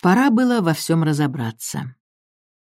Пора было во всем разобраться.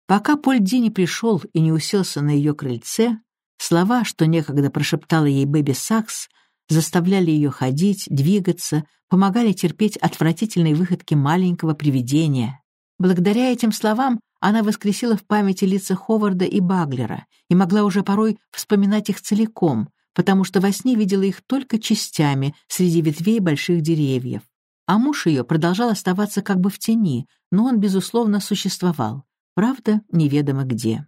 Пока Польди не пришел и не уселся на ее крыльце, слова, что некогда прошептала ей Бэби Сакс, заставляли ее ходить, двигаться, помогали терпеть отвратительные выходки маленького привидения. Благодаря этим словам она воскресила в памяти лица Ховарда и Баглера и могла уже порой вспоминать их целиком, потому что во сне видела их только частями среди ветвей больших деревьев. А муж ее продолжал оставаться как бы в тени, но он, безусловно, существовал. Правда, неведомо где.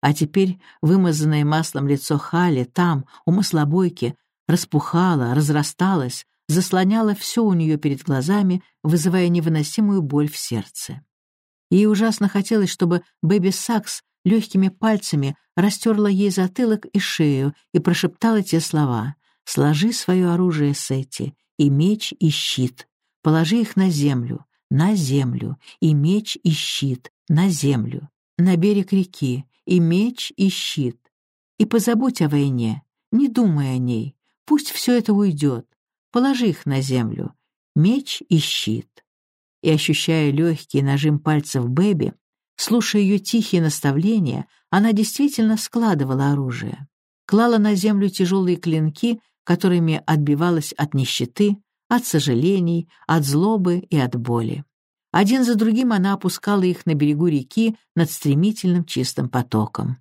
А теперь вымазанное маслом лицо Хали там, у маслобойки, распухало, разрасталось, заслоняло все у нее перед глазами, вызывая невыносимую боль в сердце. Ей ужасно хотелось, чтобы Бэби Сакс легкими пальцами растерла ей затылок и шею и прошептала те слова «Сложи свое оружие, Сетти, и меч, и щит, Положи их на землю, на землю, и меч, и щит, на землю, на берег реки, и меч, и щит. И позабудь о войне, не думай о ней, пусть все это уйдет. Положи их на землю, меч и щит. И, ощущая легкий нажим пальцев Бэби, слушая ее тихие наставления, она действительно складывала оружие. Клала на землю тяжелые клинки, которыми отбивалась от нищеты, от сожалений, от злобы и от боли. Один за другим она опускала их на берегу реки над стремительным чистым потоком.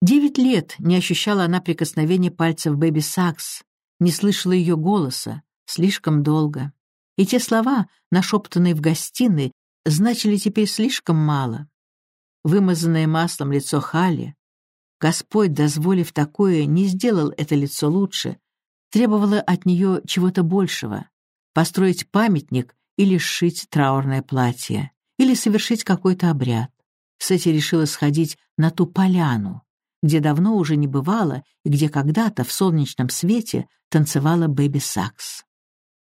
Девять лет не ощущала она прикосновения пальцев Бэби Сакс, не слышала ее голоса, слишком долго. И те слова, нашептанные в гостиной, значили теперь слишком мало. Вымазанное маслом лицо Хали, Господь, дозволив такое, не сделал это лицо лучше, требовала от нее чего-то большего — построить памятник или сшить траурное платье, или совершить какой-то обряд. Сэти решила сходить на ту поляну, где давно уже не бывало и где когда-то в солнечном свете танцевала Бэби Сакс.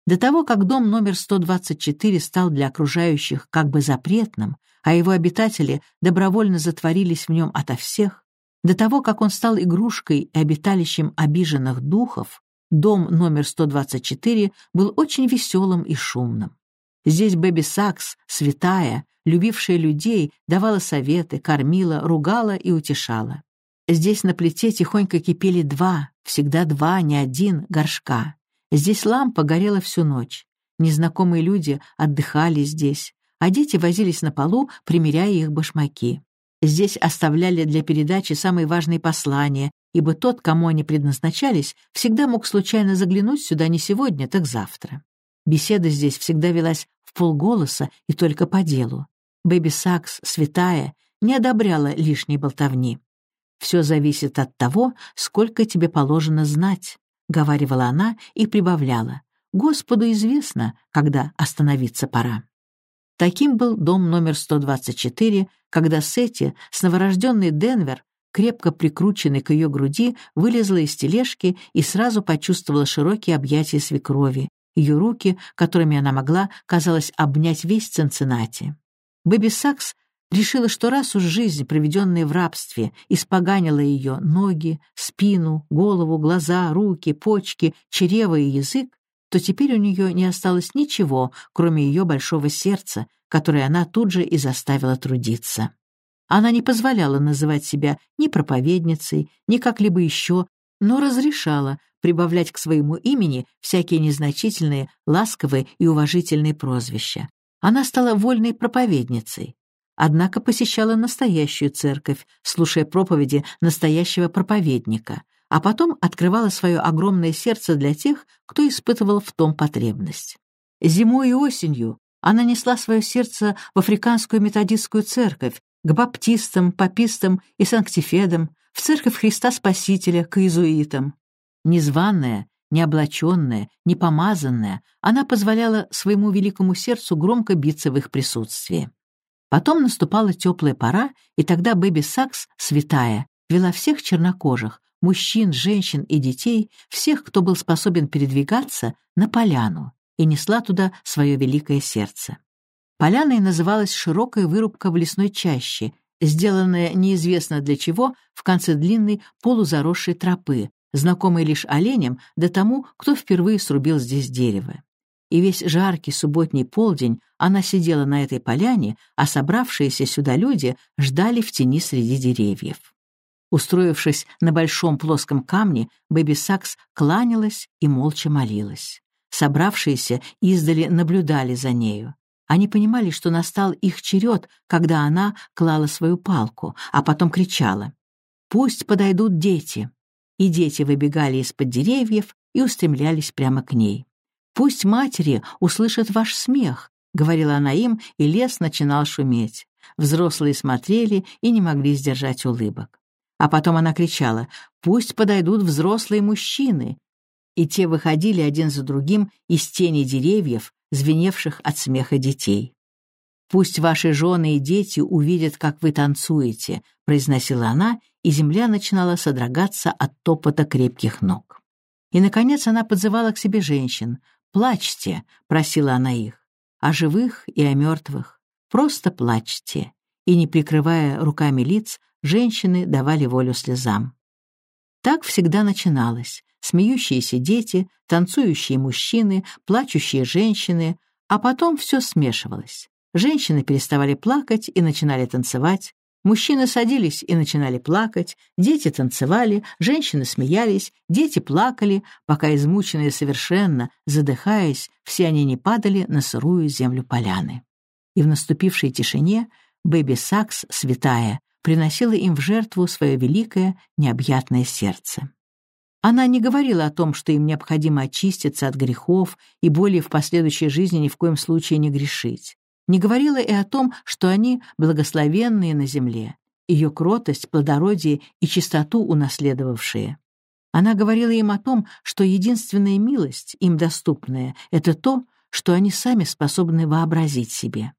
До того, как дом номер 124 стал для окружающих как бы запретным, а его обитатели добровольно затворились в нем ото всех, до того, как он стал игрушкой и обиталищем обиженных духов, Дом номер 124 был очень веселым и шумным. Здесь Бэби Сакс, святая, любившая людей, давала советы, кормила, ругала и утешала. Здесь на плите тихонько кипели два, всегда два, не один, горшка. Здесь лампа горела всю ночь. Незнакомые люди отдыхали здесь, а дети возились на полу, примеряя их башмаки. Здесь оставляли для передачи самые важные послания, ибо тот, кому они предназначались, всегда мог случайно заглянуть сюда не сегодня, так завтра. Беседа здесь всегда велась в полголоса и только по делу. Бэби Сакс, святая, не одобряла лишней болтовни. «Все зависит от того, сколько тебе положено знать», — говаривала она и прибавляла. «Господу известно, когда остановиться пора». Таким был дом номер 124, когда Сетти с новорожденный Денвер крепко прикрученной к ее груди, вылезла из тележки и сразу почувствовала широкие объятия свекрови, ее руки, которыми она могла, казалось, обнять весь Цинциннати. Бэби Сакс решила, что раз уж жизнь, проведенная в рабстве, испоганила ее ноги, спину, голову, глаза, руки, почки, чрево и язык, то теперь у нее не осталось ничего, кроме ее большого сердца, которое она тут же и заставила трудиться. Она не позволяла называть себя ни проповедницей, ни как-либо еще, но разрешала прибавлять к своему имени всякие незначительные, ласковые и уважительные прозвища. Она стала вольной проповедницей, однако посещала настоящую церковь, слушая проповеди настоящего проповедника, а потом открывала свое огромное сердце для тех, кто испытывал в том потребность. Зимой и осенью она несла свое сердце в Африканскую методистскую церковь, к баптистам, папистам и санктифедам, в церковь Христа Спасителя, к иезуитам. Незваная, необлаченная, непомазанная, она позволяла своему великому сердцу громко биться в их присутствии. Потом наступала теплая пора, и тогда Бэби Сакс, святая, вела всех чернокожих, мужчин, женщин и детей, всех, кто был способен передвигаться, на поляну, и несла туда свое великое сердце. Поляной называлась широкая вырубка в лесной чаще, сделанная неизвестно для чего в конце длинной полузаросшей тропы, знакомой лишь оленям да тому, кто впервые срубил здесь дерево. и весь жаркий субботний полдень она сидела на этой поляне, а собравшиеся сюда люди ждали в тени среди деревьев. Устроившись на большом плоском камне, Бэби Сакс кланялась и молча молилась. Собравшиеся издали наблюдали за нею. Они понимали, что настал их черед, когда она клала свою палку, а потом кричала «Пусть подойдут дети!» И дети выбегали из-под деревьев и устремлялись прямо к ней. «Пусть матери услышат ваш смех», — говорила она им, и лес начинал шуметь. Взрослые смотрели и не могли сдержать улыбок. А потом она кричала «Пусть подойдут взрослые мужчины!» И те выходили один за другим из тени деревьев, звеневших от смеха детей. «Пусть ваши жены и дети увидят, как вы танцуете», — произносила она, и земля начинала содрогаться от топота крепких ног. И, наконец, она подзывала к себе женщин. «Плачьте», — просила она их, — «о живых и о мертвых. Просто плачьте». И, не прикрывая руками лиц, женщины давали волю слезам. Так всегда начиналось смеющиеся дети, танцующие мужчины, плачущие женщины, а потом все смешивалось. Женщины переставали плакать и начинали танцевать, мужчины садились и начинали плакать, дети танцевали, женщины смеялись, дети плакали, пока измученные совершенно, задыхаясь, все они не падали на сырую землю поляны. И в наступившей тишине Бэби Сакс, святая, приносила им в жертву свое великое, необъятное сердце. Она не говорила о том, что им необходимо очиститься от грехов и более в последующей жизни ни в коем случае не грешить. Не говорила и о том, что они благословенные на земле, ее кротость, плодородие и чистоту унаследовавшие. Она говорила им о том, что единственная милость, им доступная, это то, что они сами способны вообразить себе.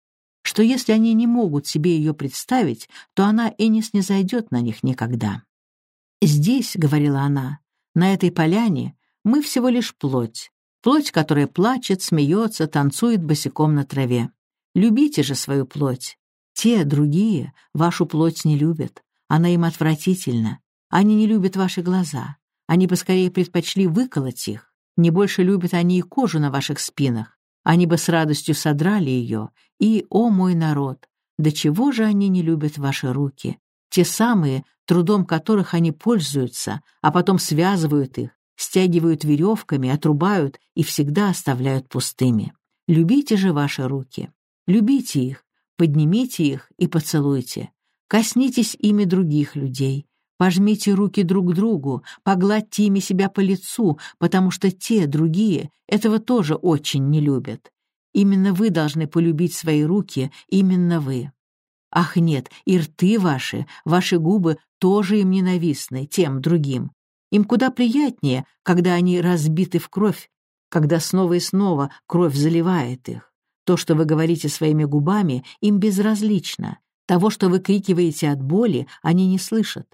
Что если они не могут себе ее представить, то она и не снизойдет на них никогда. «Здесь», — говорила она, на этой поляне мы всего лишь плоть, плоть, которая плачет, смеется, танцует босиком на траве. Любите же свою плоть. Те, другие, вашу плоть не любят. Она им отвратительна. Они не любят ваши глаза. Они бы скорее предпочли выколоть их. Не больше любят они и кожу на ваших спинах. Они бы с радостью содрали ее. И, о мой народ, до чего же они не любят ваши руки? Те самые, трудом которых они пользуются, а потом связывают их, стягивают веревками, отрубают и всегда оставляют пустыми. Любите же ваши руки. Любите их, поднимите их и поцелуйте. Коснитесь ими других людей. Пожмите руки друг другу, погладьте ими себя по лицу, потому что те, другие, этого тоже очень не любят. Именно вы должны полюбить свои руки, именно вы. Ах нет, и рты ваши, ваши губы тоже им ненавистны, тем другим. Им куда приятнее, когда они разбиты в кровь, когда снова и снова кровь заливает их. То, что вы говорите своими губами, им безразлично. Того, что вы крикиваете от боли, они не слышат.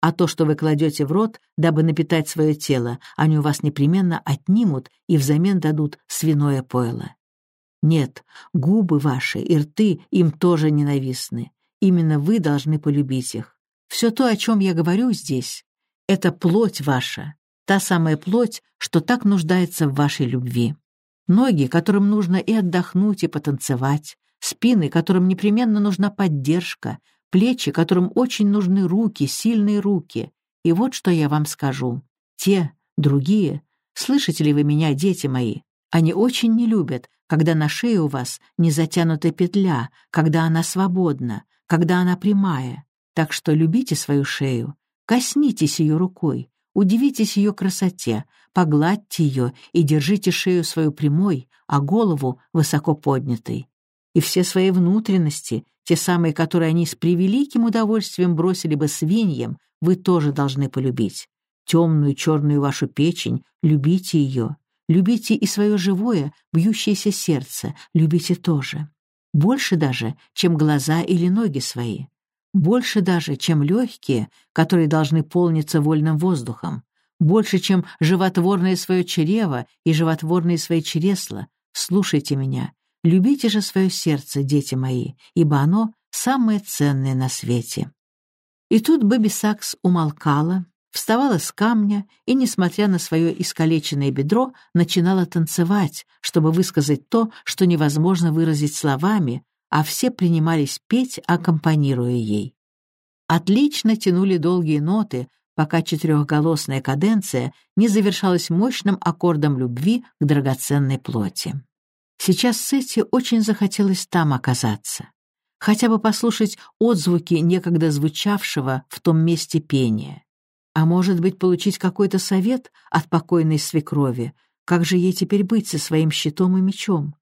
А то, что вы кладете в рот, дабы напитать свое тело, они у вас непременно отнимут и взамен дадут свиное пойло. Нет, губы ваши и рты им тоже ненавистны. Именно вы должны полюбить их. Все то, о чем я говорю здесь, это плоть ваша, та самая плоть, что так нуждается в вашей любви. Ноги, которым нужно и отдохнуть, и потанцевать, спины, которым непременно нужна поддержка, плечи, которым очень нужны руки, сильные руки. И вот что я вам скажу. Те, другие, слышите ли вы меня, дети мои, они очень не любят, когда на шее у вас не затянута петля, когда она свободна, когда она прямая. Так что любите свою шею, коснитесь ее рукой, удивитесь ее красоте, погладьте ее и держите шею свою прямой, а голову высоко поднятой. И все свои внутренности, те самые, которые они с превеликим удовольствием бросили бы свиньям, вы тоже должны полюбить. Темную черную вашу печень, любите ее. Любите и свое живое, бьющееся сердце, любите тоже. Больше даже, чем глаза или ноги свои. Больше даже, чем легкие, которые должны полниться вольным воздухом. Больше, чем животворное свое чрево и животворные свои чресла. Слушайте меня. Любите же свое сердце, дети мои, ибо оно самое ценное на свете. И тут Бэби Сакс умолкала, вставала с камня и, несмотря на свое искалеченное бедро, начинала танцевать, чтобы высказать то, что невозможно выразить словами, а все принимались петь, аккомпанируя ей. Отлично тянули долгие ноты, пока четырехголосная каденция не завершалась мощным аккордом любви к драгоценной плоти. Сейчас Сетти очень захотелось там оказаться, хотя бы послушать отзвуки некогда звучавшего в том месте пения. А может быть, получить какой-то совет от покойной свекрови, как же ей теперь быть со своим щитом и мечом?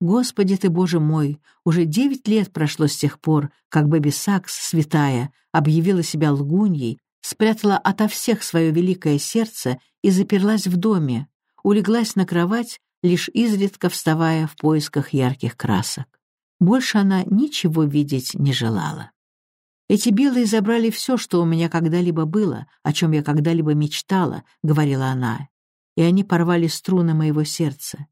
Господи ты, Боже мой, уже девять лет прошло с тех пор, как Бэби Сакс, святая, объявила себя лгуньей, спрятала ото всех свое великое сердце и заперлась в доме, улеглась на кровать, лишь изредка вставая в поисках ярких красок. Больше она ничего видеть не желала. «Эти белые забрали все, что у меня когда-либо было, о чем я когда-либо мечтала», — говорила она, «и они порвали струны моего сердца.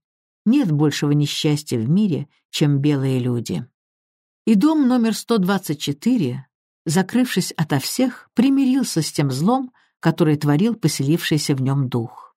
Нет большего несчастья в мире, чем белые люди. И дом номер 124, закрывшись ото всех, примирился с тем злом, который творил поселившийся в нем дух.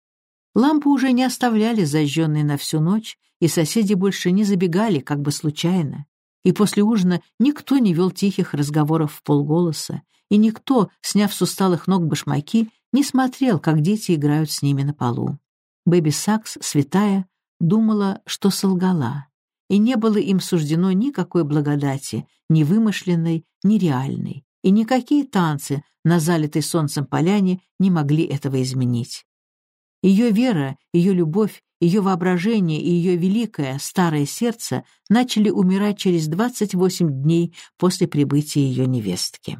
Лампы уже не оставляли зажженной на всю ночь, и соседи больше не забегали как бы случайно. И после ужина никто не вел тихих разговоров в полголоса, и никто, сняв с усталых ног башмаки, не смотрел, как дети играют с ними на полу. Бэби Сакс, святая, думала, что солгала, и не было им суждено никакой благодати, ни вымышленной, ни реальной, и никакие танцы на залитой солнцем поляне не могли этого изменить. Ее вера, ее любовь, ее воображение и ее великое, старое сердце начали умирать через 28 дней после прибытия ее невестки.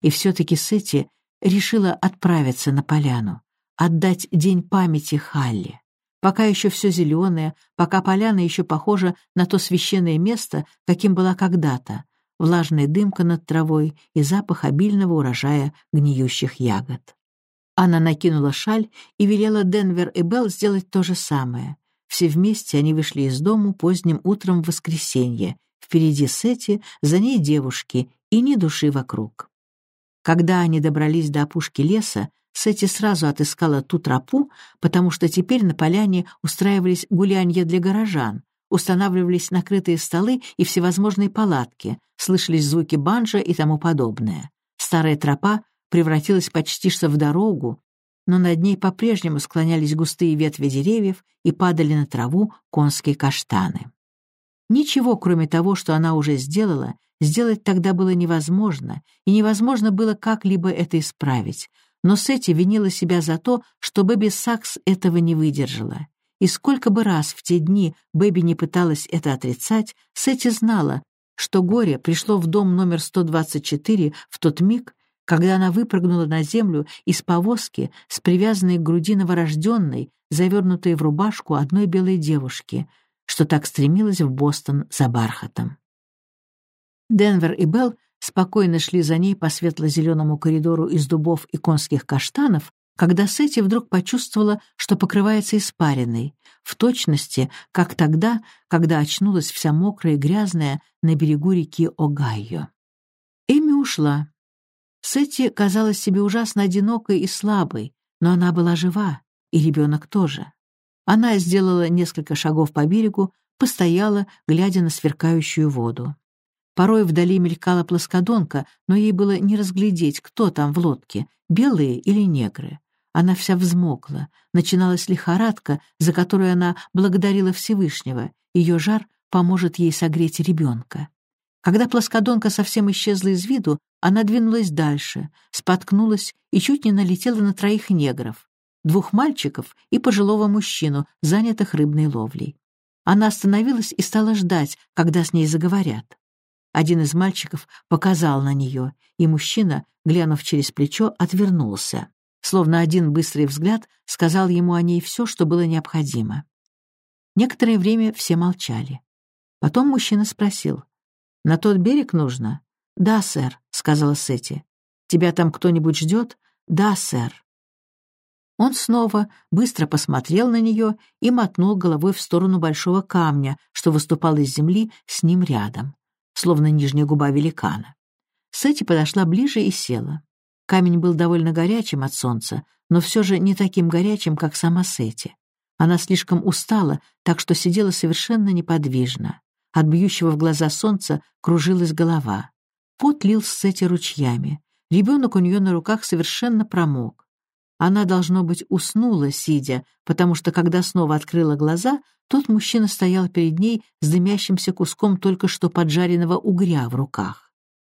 И все-таки Сети решила отправиться на поляну, отдать день памяти Халли пока еще все зеленое, пока поляна еще похожа на то священное место, каким была когда-то, влажная дымка над травой и запах обильного урожая гниющих ягод. Она накинула шаль и велела Денвер и Белл сделать то же самое. Все вместе они вышли из дому поздним утром в воскресенье. Впереди Сети, за ней девушки и ни души вокруг. Когда они добрались до опушки леса, Сэти сразу отыскала ту тропу, потому что теперь на поляне устраивались гулянья для горожан, устанавливались накрытые столы и всевозможные палатки, слышались звуки банджа и тому подобное. Старая тропа превратилась почти что в дорогу, но над ней по-прежнему склонялись густые ветви деревьев и падали на траву конские каштаны. Ничего, кроме того, что она уже сделала, сделать тогда было невозможно, и невозможно было как-либо это исправить, но Сетти винила себя за то, что Бэби Сакс этого не выдержала. И сколько бы раз в те дни Бэби не пыталась это отрицать, Сетти знала, что горе пришло в дом номер 124 в тот миг, когда она выпрыгнула на землю из повозки с привязанной к груди новорожденной, завернутой в рубашку одной белой девушки, что так стремилась в Бостон за бархатом. Денвер и Белл спокойно шли за ней по светло-зеленому коридору из дубов и конских каштанов, когда Сетти вдруг почувствовала, что покрывается испариной, в точности, как тогда, когда очнулась вся мокрая и грязная на берегу реки Огайо. Эми ушла. Сетти казалась себе ужасно одинокой и слабой, но она была жива, и ребенок тоже. Она сделала несколько шагов по берегу, постояла, глядя на сверкающую воду. Порой вдали мелькала плоскодонка, но ей было не разглядеть, кто там в лодке, белые или негры. Она вся взмокла, начиналась лихорадка, за которую она благодарила Всевышнего. Ее жар поможет ей согреть ребенка. Когда плоскодонка совсем исчезла из виду, она двинулась дальше, споткнулась и чуть не налетела на троих негров, двух мальчиков и пожилого мужчину, занятых рыбной ловлей. Она остановилась и стала ждать, когда с ней заговорят. Один из мальчиков показал на нее, и мужчина, глянув через плечо, отвернулся. Словно один быстрый взгляд сказал ему о ней все, что было необходимо. Некоторое время все молчали. Потом мужчина спросил. «На тот берег нужно?» «Да, сэр», — сказала Сетти. «Тебя там кто-нибудь ждет?» «Да, сэр». Он снова быстро посмотрел на нее и мотнул головой в сторону большого камня, что выступал из земли с ним рядом словно нижняя губа великана. Сэти подошла ближе и села. Камень был довольно горячим от солнца, но все же не таким горячим, как сама Сети. Она слишком устала, так что сидела совершенно неподвижно. От бьющего в глаза солнца кружилась голова. Пот лил с Сети ручьями. Ребенок у нее на руках совершенно промок. Она, должно быть, уснула, сидя, потому что, когда снова открыла глаза, тот мужчина стоял перед ней с дымящимся куском только что поджаренного угря в руках.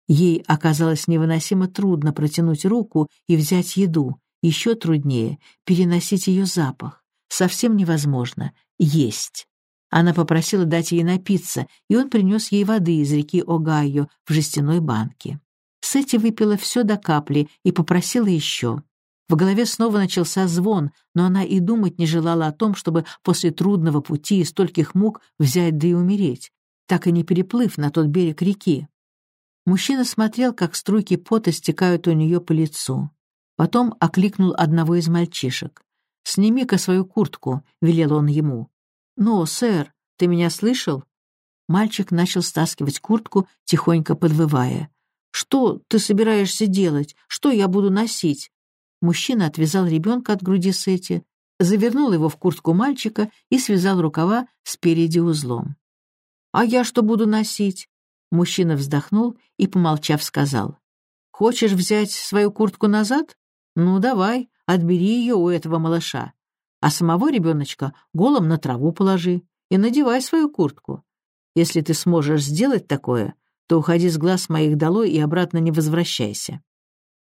Ей оказалось невыносимо трудно протянуть руку и взять еду, еще труднее переносить ее запах. Совсем невозможно есть. Она попросила дать ей напиться, и он принес ей воды из реки Огайо в жестяной банке. Сэти выпила все до капли и попросила еще. В голове снова начался звон, но она и думать не желала о том, чтобы после трудного пути и стольких мук взять да и умереть, так и не переплыв на тот берег реки. Мужчина смотрел, как струйки пота стекают у нее по лицу. Потом окликнул одного из мальчишек. «Сними-ка свою куртку», — велел он ему. «Но, сэр, ты меня слышал?» Мальчик начал стаскивать куртку, тихонько подвывая. «Что ты собираешься делать? Что я буду носить?» Мужчина отвязал ребенка от груди Сети, завернул его в куртку мальчика и связал рукава спереди узлом. «А я что буду носить?» Мужчина вздохнул и, помолчав, сказал. «Хочешь взять свою куртку назад? Ну, давай, отбери ее у этого малыша. А самого ребеночка голым на траву положи и надевай свою куртку. Если ты сможешь сделать такое, то уходи с глаз моих долой и обратно не возвращайся».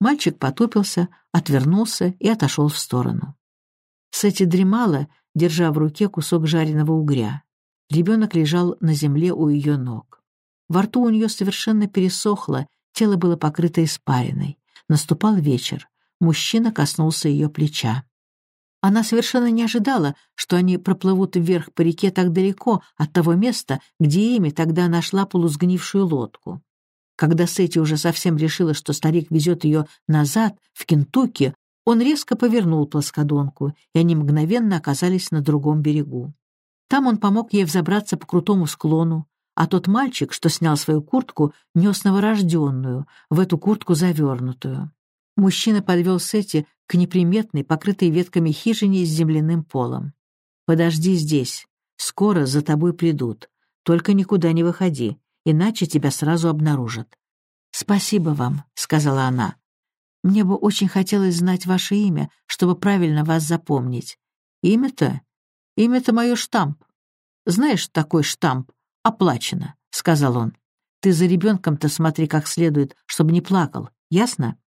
Мальчик потупился, отвернулся и отошел в сторону. Сэти дремала, держа в руке кусок жареного угря. Ребенок лежал на земле у ее ног. Во рту у нее совершенно пересохло, тело было покрыто испариной. Наступал вечер. Мужчина коснулся ее плеча. Она совершенно не ожидала, что они проплывут вверх по реке так далеко от того места, где Эми тогда нашла полусгнившую лодку. Когда Сетти уже совсем решила, что старик везет ее назад, в Кентукки, он резко повернул плоскодонку, и они мгновенно оказались на другом берегу. Там он помог ей взобраться по крутому склону, а тот мальчик, что снял свою куртку, нес новорожденную, в эту куртку завернутую. Мужчина подвел Сетти к неприметной, покрытой ветками хижине с земляным полом. «Подожди здесь. Скоро за тобой придут. Только никуда не выходи иначе тебя сразу обнаружат. «Спасибо вам», — сказала она. «Мне бы очень хотелось знать ваше имя, чтобы правильно вас запомнить. Имя-то? Имя-то мое штамп. Знаешь, такой штамп? Оплачено», — сказал он. «Ты за ребенком-то смотри как следует, чтобы не плакал. Ясно?»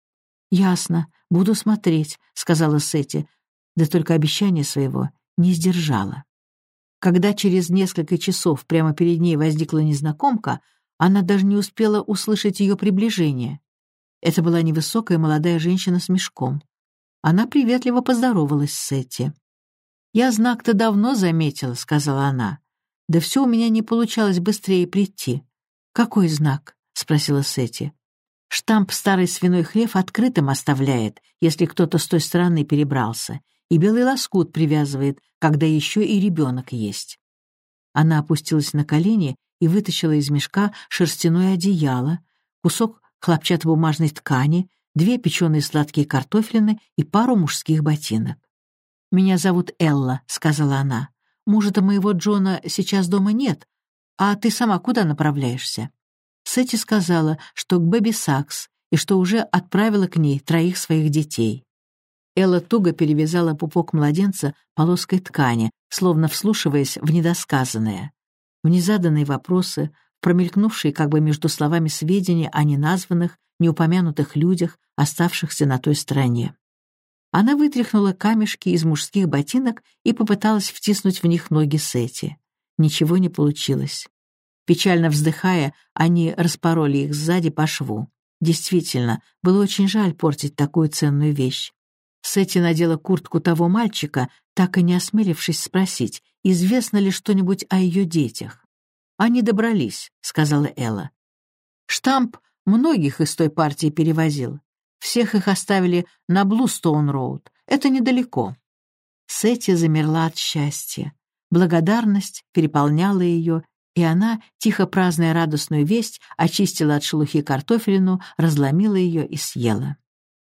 «Ясно. Буду смотреть», — сказала Сетти, да только обещание своего не сдержала. Когда через несколько часов прямо перед ней возникла незнакомка, она даже не успела услышать ее приближение. Это была невысокая молодая женщина с мешком. Она приветливо поздоровалась с Сетти. «Я знак-то давно заметила», — сказала она. «Да все у меня не получалось быстрее прийти». «Какой знак?» — спросила Сетти. «Штамп старый свиной хлев открытым оставляет, если кто-то с той стороны перебрался, и белый лоскут привязывает, когда еще и ребенок есть. Она опустилась на колени и вытащила из мешка шерстяное одеяло, кусок хлопчатобумажной ткани, две печеные сладкие картофелины и пару мужских ботинок. «Меня зовут Элла», — сказала она. «Мужа-то моего Джона сейчас дома нет. А ты сама куда направляешься?» Сэти сказала, что к Бэби Сакс, и что уже отправила к ней троих своих детей. Элла туго перевязала пупок младенца полоской ткани, словно вслушиваясь в недосказанное. В незаданные вопросы, промелькнувшие как бы между словами сведения о неназванных, неупомянутых людях, оставшихся на той стороне. Она вытряхнула камешки из мужских ботинок и попыталась втиснуть в них ноги Сети. Ничего не получилось. Печально вздыхая, они распороли их сзади по шву. Действительно, было очень жаль портить такую ценную вещь. Сэти надела куртку того мальчика, так и не осмелившись спросить, известно ли что-нибудь о ее детях. «Они добрались», — сказала Элла. «Штамп многих из той партии перевозил. Всех их оставили на Блустоун-роуд. Это недалеко». Сэти замерла от счастья. Благодарность переполняла ее, и она, тихо праздная радостную весть, очистила от шелухи картофелину, разломила ее и съела.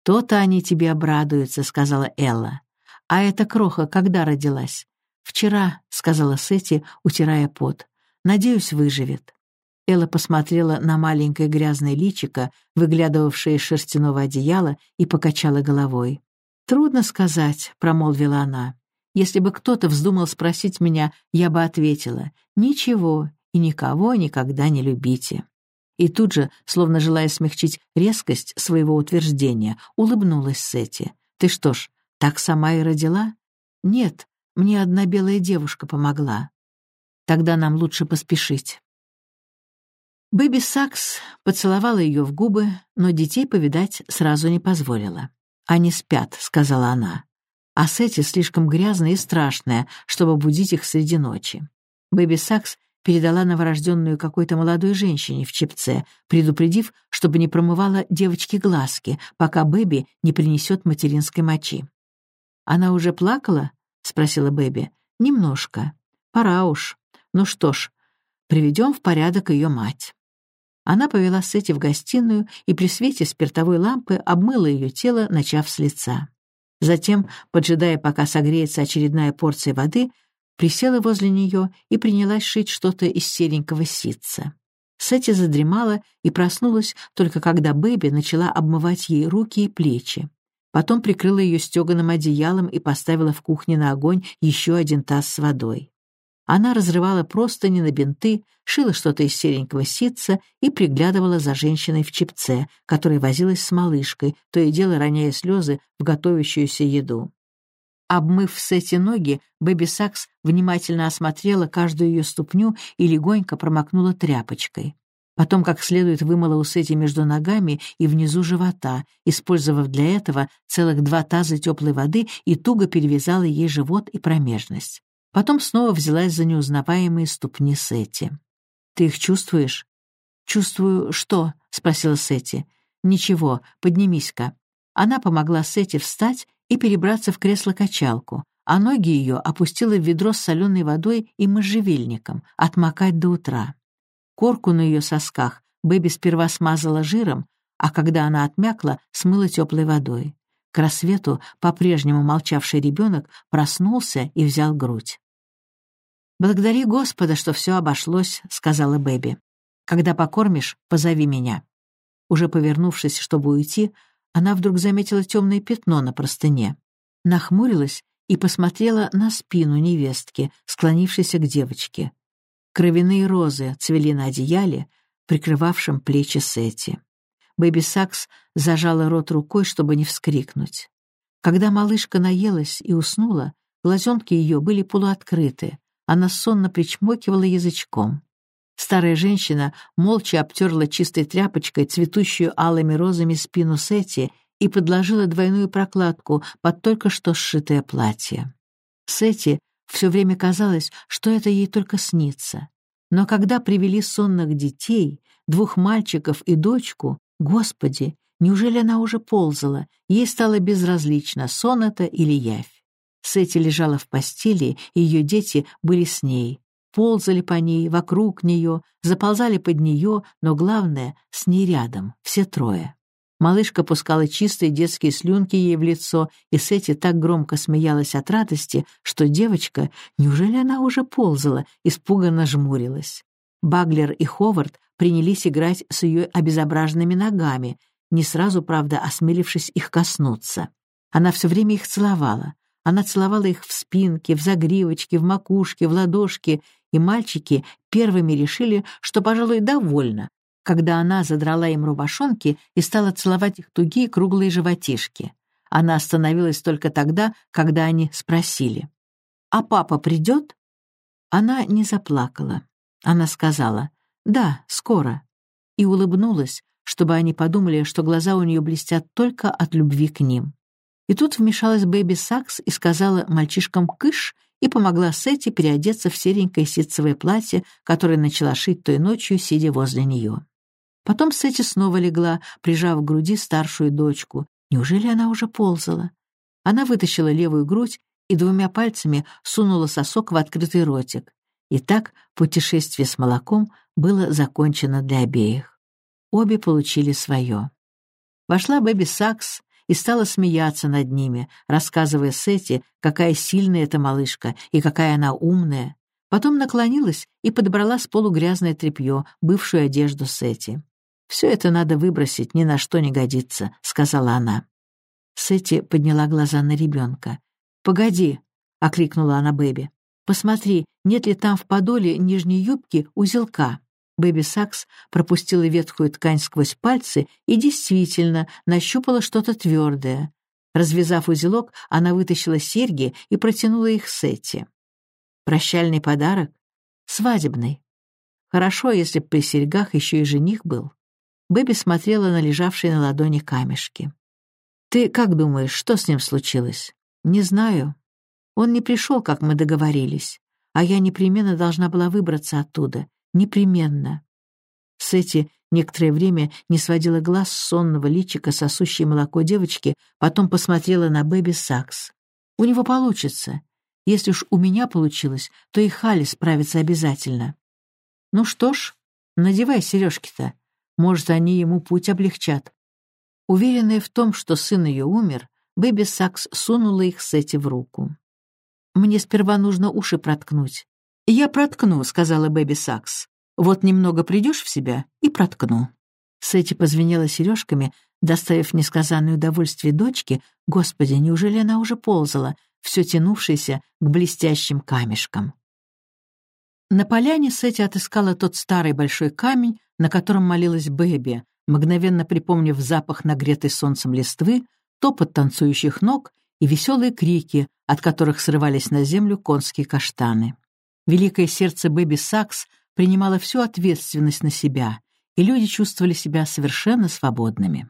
«То-то они тебе обрадуются», — сказала Элла. «А эта кроха когда родилась?» «Вчера», — сказала Сетти, утирая пот. «Надеюсь, выживет». Элла посмотрела на маленькое грязное личико, выглядывавшее из шерстяного одеяла, и покачала головой. «Трудно сказать», — промолвила она. «Если бы кто-то вздумал спросить меня, я бы ответила, ничего и никого никогда не любите». И тут же, словно желая смягчить резкость своего утверждения, улыбнулась Сети. «Ты что ж, так сама и родила?» «Нет, мне одна белая девушка помогла. Тогда нам лучше поспешить». Бэби Сакс поцеловала ее в губы, но детей повидать сразу не позволила. «Они спят», — сказала она. «А Сети слишком грязная и страшная, чтобы будить их среди ночи». Бэби Сакс передала новорожденную какой-то молодой женщине в чепце, предупредив, чтобы не промывала девочке глазки, пока Бэби не принесет материнской мочи. «Она уже плакала?» — спросила Бэби. «Немножко. Пора уж. Ну что ж, приведем в порядок ее мать». Она повела Сети в гостиную и при свете спиртовой лампы обмыла ее тело, начав с лица. Затем, поджидая, пока согреется очередная порция воды, присела возле нее и принялась шить что-то из серенького ситца. Сетти задремала и проснулась только когда Бэби начала обмывать ей руки и плечи. Потом прикрыла ее стеганым одеялом и поставила в кухне на огонь еще один таз с водой. Она разрывала простыни на бинты, шила что-то из серенького ситца и приглядывала за женщиной в чипце, которая возилась с малышкой, то и дело роняя слезы в готовящуюся еду. Обмыв с эти ноги, Бэби Сакс внимательно осмотрела каждую ее ступню и легонько промокнула тряпочкой. Потом как следует вымыла усети между ногами и внизу живота, использовав для этого целых два таза теплой воды и туго перевязала ей живот и промежность. Потом снова взялась за неузнаваемые ступни Сети. «Ты их чувствуешь?» «Чувствую что?» — спросила Сети. «Ничего, поднимись-ка». Она помогла Сети встать и перебраться в кресло-качалку, а ноги ее опустила в ведро с соленой водой и можжевельником, отмокать до утра. Корку на ее сосках Бэби сперва смазала жиром, а когда она отмякла, смыла теплой водой. К рассвету по-прежнему молчавший ребенок проснулся и взял грудь. «Благодари Господа, что все обошлось», — сказала Бэби. «Когда покормишь, позови меня». Уже повернувшись, чтобы уйти, она вдруг заметила темное пятно на простыне, нахмурилась и посмотрела на спину невестки, склонившейся к девочке. Кровяные розы цвели на одеяле, прикрывавшем плечи Сети. Бэби Сакс зажала рот рукой, чтобы не вскрикнуть. Когда малышка наелась и уснула, глазенки ее были полуоткрыты, она сонно причмокивала язычком. Старая женщина молча обтерла чистой тряпочкой цветущую алыми розами спину Сети и подложила двойную прокладку под только что сшитое платье. Сети все время казалось, что это ей только снится. Но когда привели сонных детей, двух мальчиков и дочку, господи, неужели она уже ползала, ей стало безразлично, сон это или явь. Сети лежала в постели, и ее дети были с ней, ползали по ней, вокруг нее, заползали под нее, но главное — с ней рядом, все трое. Малышка пускала чистые детские слюнки ей в лицо, и Сетти так громко смеялась от радости, что девочка, неужели она уже ползала, испуганно жмурилась. Баглер и Ховард принялись играть с ее обезображенными ногами, не сразу, правда, осмелившись их коснуться. Она все время их целовала. Она целовала их в спинке, в загривочке, в макушке, в ладошки, и мальчики первыми решили, что, пожалуй, довольно, когда она задрала им рубашонки и стала целовать их тугие круглые животишки. Она остановилась только тогда, когда они спросили. «А папа придет?» Она не заплакала. Она сказала «Да, скоро» и улыбнулась, чтобы они подумали, что глаза у нее блестят только от любви к ним. И тут вмешалась Бэби Сакс и сказала мальчишкам «кыш» и помогла Сетти переодеться в серенькое ситцевое платье, которое начала шить той ночью, сидя возле нее. Потом Сетти снова легла, прижав к груди старшую дочку. Неужели она уже ползала? Она вытащила левую грудь и двумя пальцами сунула сосок в открытый ротик. И так путешествие с молоком было закончено для обеих. Обе получили свое. Вошла Бэби Сакс и стала смеяться над ними, рассказывая Сети, какая сильная эта малышка и какая она умная. Потом наклонилась и подобрала с полу грязное тряпье, бывшую одежду Сети. «Все это надо выбросить, ни на что не годится», — сказала она. Сети подняла глаза на ребенка. «Погоди», — окликнула она Бэби. «Посмотри, нет ли там в подоле нижней юбки узелка?» Бэби Сакс пропустила ветхую ткань сквозь пальцы и действительно нащупала что-то твердое. Развязав узелок, она вытащила серьги и протянула их Сетти. Прощальный подарок? Свадебный. Хорошо, если б при серьгах еще и жених был. Бэби смотрела на лежавшие на ладони камешки. «Ты как думаешь, что с ним случилось?» «Не знаю. Он не пришел, как мы договорились, а я непременно должна была выбраться оттуда. Непременно. Сэти некоторое время не сводила глаз с сонного личика, сосущей молоко девочки, потом посмотрела на Бэби Сакс. «У него получится. Если уж у меня получилось, то и Хали справится обязательно. Ну что ж, надевай сережки-то. Может, они ему путь облегчат». Уверенная в том, что сын ее умер, Бэби Сакс сунула их Сэти в руку. «Мне сперва нужно уши проткнуть. «Я проткну», — сказала Бэби Сакс. «Вот немного придешь в себя и проткну». Сэти позвенела сережками, доставив несказанное удовольствие дочке, господи, неужели она уже ползала, все тянувшейся к блестящим камешкам. На поляне Сэти отыскала тот старый большой камень, на котором молилась Бэби, мгновенно припомнив запах нагретой солнцем листвы, топот танцующих ног и веселые крики, от которых срывались на землю конские каштаны. Великое сердце Бэби Сакс принимало всю ответственность на себя, и люди чувствовали себя совершенно свободными.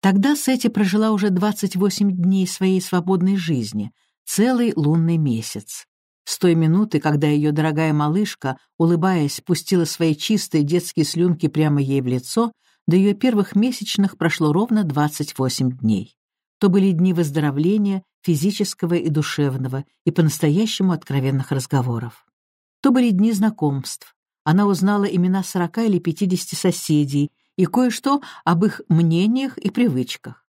Тогда Сетти прожила уже 28 дней своей свободной жизни, целый лунный месяц. С той минуты, когда ее дорогая малышка, улыбаясь, пустила свои чистые детские слюнки прямо ей в лицо, до ее первых месячных прошло ровно 28 дней. То были дни выздоровления, физического и душевного, и по-настоящему откровенных разговоров. То были дни знакомств. Она узнала имена сорока или пятидесяти соседей и кое-что об их мнениях и привычках.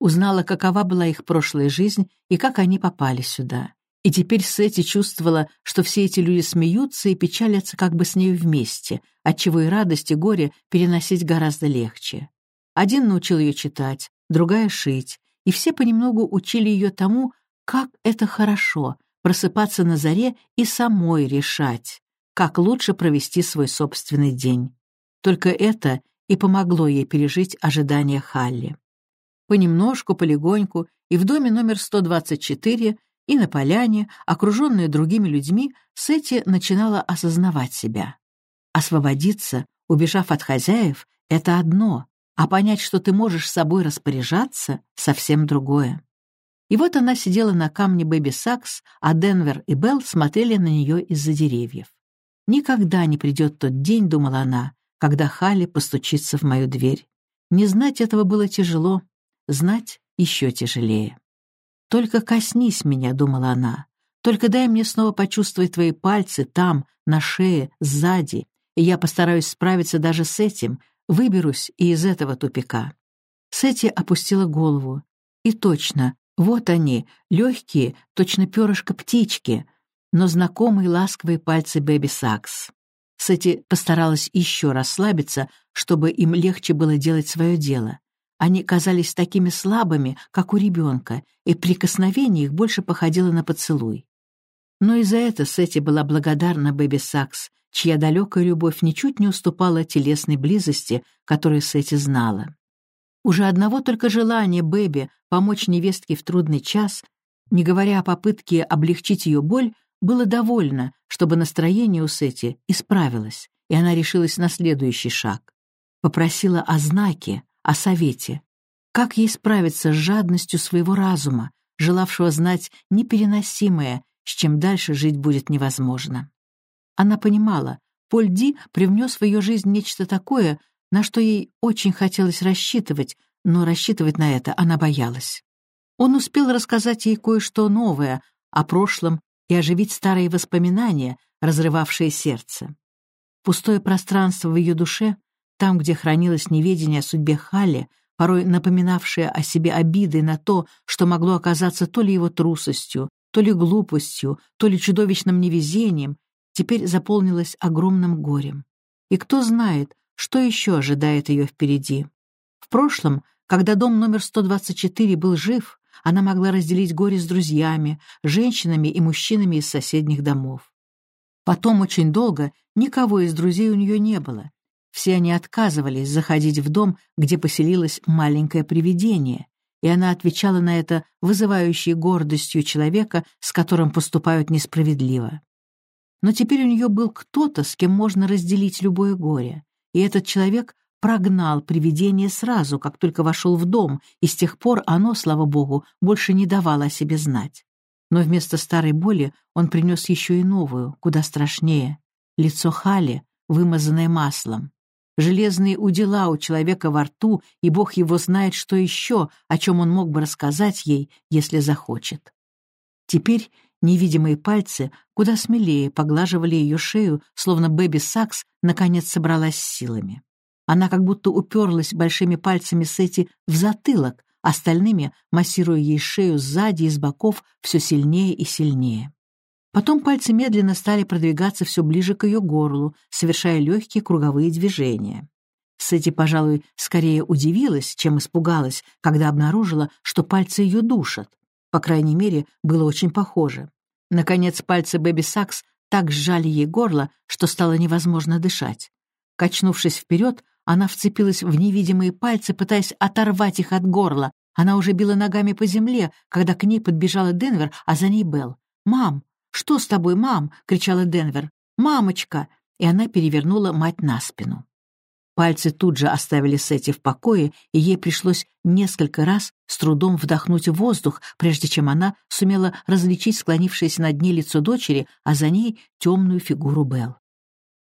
Узнала, какова была их прошлая жизнь и как они попали сюда. И теперь Сетти чувствовала, что все эти люди смеются и печалятся как бы с нею вместе, отчего и радость, и горе переносить гораздо легче. Один научил ее читать, другая — шить, и все понемногу учили ее тому, как это хорошо просыпаться на заре и самой решать, как лучше провести свой собственный день. Только это и помогло ей пережить ожидания Халли. Понемножку, полегоньку, и в доме номер 124, и на поляне, окруженная другими людьми, Сетти начинала осознавать себя. Освободиться, убежав от хозяев, — это одно, а понять, что ты можешь собой распоряжаться, — совсем другое. И вот она сидела на камне Бэби Сакс, а Денвер и Белл смотрели на нее из-за деревьев. «Никогда не придет тот день», — думала она, «когда Халли постучится в мою дверь. Не знать этого было тяжело, знать еще тяжелее». «Только коснись меня», — думала она, «только дай мне снова почувствовать твои пальцы там, на шее, сзади, и я постараюсь справиться даже с этим, выберусь и из этого тупика». Сетти опустила голову. И точно, вот они, легкие, точно перышко птички, но знакомые ласковые пальцы Бэби Сакс. Сэти постаралась еще расслабиться, чтобы им легче было делать свое дело. Они казались такими слабыми, как у ребенка, и прикосновение их больше походило на поцелуй. Но и за это Сэти была благодарна Бэби Сакс, чья далекая любовь ничуть не уступала телесной близости, которую Сэти знала. Уже одного только желания Бэби помочь невестке в трудный час, не говоря о попытке облегчить ее боль, было довольно, чтобы настроение у Сети исправилось, и она решилась на следующий шаг. Попросила о знаке, о совете. Как ей справиться с жадностью своего разума, желавшего знать непереносимое, с чем дальше жить будет невозможно? Она понимала, Поль Ди привнес в ее жизнь нечто такое, на что ей очень хотелось рассчитывать, но рассчитывать на это она боялась. Он успел рассказать ей кое-что новое о прошлом и оживить старые воспоминания, разрывавшие сердце. Пустое пространство в ее душе, там, где хранилось неведение о судьбе Халли, порой напоминавшее о себе обидой на то, что могло оказаться то ли его трусостью, то ли глупостью, то ли чудовищным невезением, теперь заполнилось огромным горем. И кто знает, что еще ожидает ее впереди. В прошлом, когда дом номер 124 был жив, она могла разделить горе с друзьями, женщинами и мужчинами из соседних домов. Потом очень долго никого из друзей у нее не было. Все они отказывались заходить в дом, где поселилось маленькое привидение, и она отвечала на это вызывающей гордостью человека, с которым поступают несправедливо. Но теперь у нее был кто-то, с кем можно разделить любое горе, и этот человек прогнал привидение сразу, как только вошел в дом, и с тех пор оно, слава богу, больше не давало о себе знать. Но вместо старой боли он принес еще и новую, куда страшнее — лицо Хали, вымазанное маслом. Железные удила у человека во рту, и Бог его знает, что еще, о чем он мог бы рассказать ей, если захочет. Теперь невидимые пальцы куда смелее поглаживали ее шею, словно Бэби Сакс наконец собралась с силами. Она как будто уперлась большими пальцами Сети в затылок, остальными массируя ей шею сзади и с боков все сильнее и сильнее. Потом пальцы медленно стали продвигаться все ближе к ее горлу, совершая легкие круговые движения. Сэти, пожалуй, скорее удивилась, чем испугалась, когда обнаружила, что пальцы ее душат. По крайней мере, было очень похоже. Наконец, пальцы Бэби Сакс так сжали ей горло, что стало невозможно дышать. Качнувшись вперед, она вцепилась в невидимые пальцы, пытаясь оторвать их от горла. Она уже била ногами по земле, когда к ней подбежала Денвер, а за ней Белл. «Мам, «Что с тобой, мам?» — кричала Денвер. «Мамочка!» И она перевернула мать на спину. Пальцы тут же оставили Сетти в покое, и ей пришлось несколько раз с трудом вдохнуть воздух, прежде чем она сумела различить склонившееся над ней лицо дочери, а за ней темную фигуру Белл.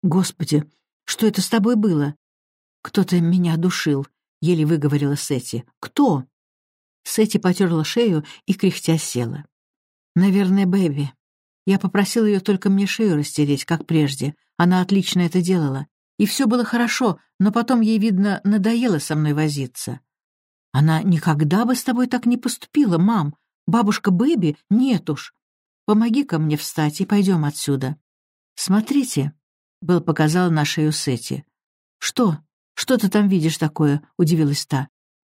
«Господи, что это с тобой было?» «Кто-то меня душил», — еле выговорила Сетти. «Кто?» Сетти потерла шею и кряхтя села. «Наверное, Бэби. Я попросил ее только мне шею растереть, как прежде. Она отлично это делала. И все было хорошо, но потом ей, видно, надоело со мной возиться. Она никогда бы с тобой так не поступила, мам. Бабушка Бэби? Нет уж. Помоги-ка мне встать и пойдем отсюда. Смотрите, — Белл показала на шею Сети. Что? Что ты там видишь такое? — удивилась та.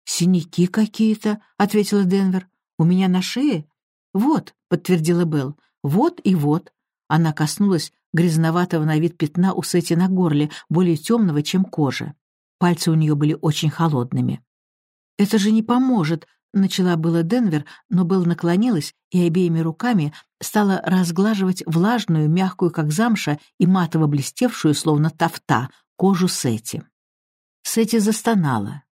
Синяки какие-то, — ответила Денвер. У меня на шее? Вот, — подтвердила Белл. Вот и вот. Она коснулась грязноватого на вид пятна у Сети на горле, более темного, чем кожа. Пальцы у нее были очень холодными. «Это же не поможет», — начала было Денвер, но Белл наклонилась и обеими руками стала разглаживать влажную, мягкую, как замша, и матово блестевшую, словно тафта, кожу Сети. Сети застонала.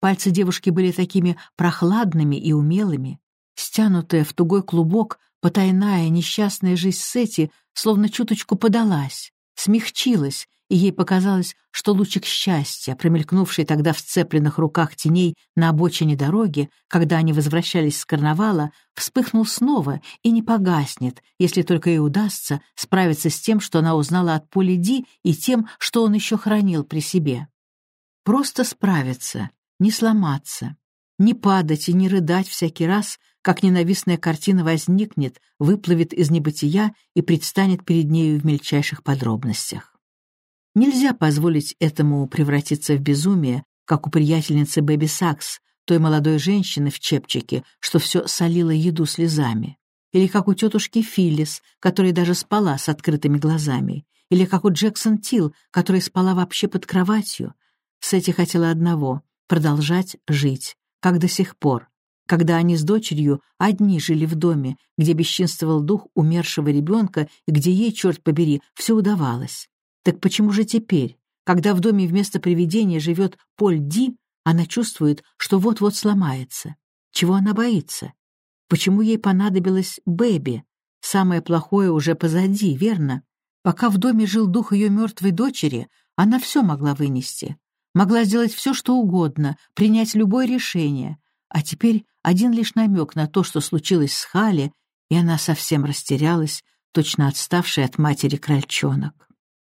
Пальцы девушки были такими прохладными и умелыми. Стянутая в тугой клубок, Потайная, несчастная жизнь Сети словно чуточку подалась, смягчилась, и ей показалось, что лучик счастья, промелькнувший тогда в сцепленных руках теней на обочине дороги, когда они возвращались с карнавала, вспыхнул снова и не погаснет, если только ей удастся справиться с тем, что она узнала от Поли Ди, и тем, что он еще хранил при себе. Просто справиться, не сломаться, не падать и не рыдать всякий раз, как ненавистная картина возникнет, выплывет из небытия и предстанет перед нею в мельчайших подробностях. Нельзя позволить этому превратиться в безумие, как у приятельницы Бэби Сакс, той молодой женщины в чепчике, что все солила еду слезами, или как у тетушки Филлис, которая даже спала с открытыми глазами, или как у Джексон Тил, которая спала вообще под кроватью. Сети хотела одного — продолжать жить, как до сих пор, когда они с дочерью одни жили в доме, где бесчинствовал дух умершего ребенка и где ей, черт побери, все удавалось. Так почему же теперь, когда в доме вместо привидения живет Поль Ди, она чувствует, что вот-вот сломается? Чего она боится? Почему ей понадобилось Бэби? Самое плохое уже позади, верно? Пока в доме жил дух ее мертвой дочери, она все могла вынести. Могла сделать все, что угодно, принять любое решение. А теперь один лишь намек на то, что случилось с Хали, и она совсем растерялась, точно отставшая от матери крольчонок.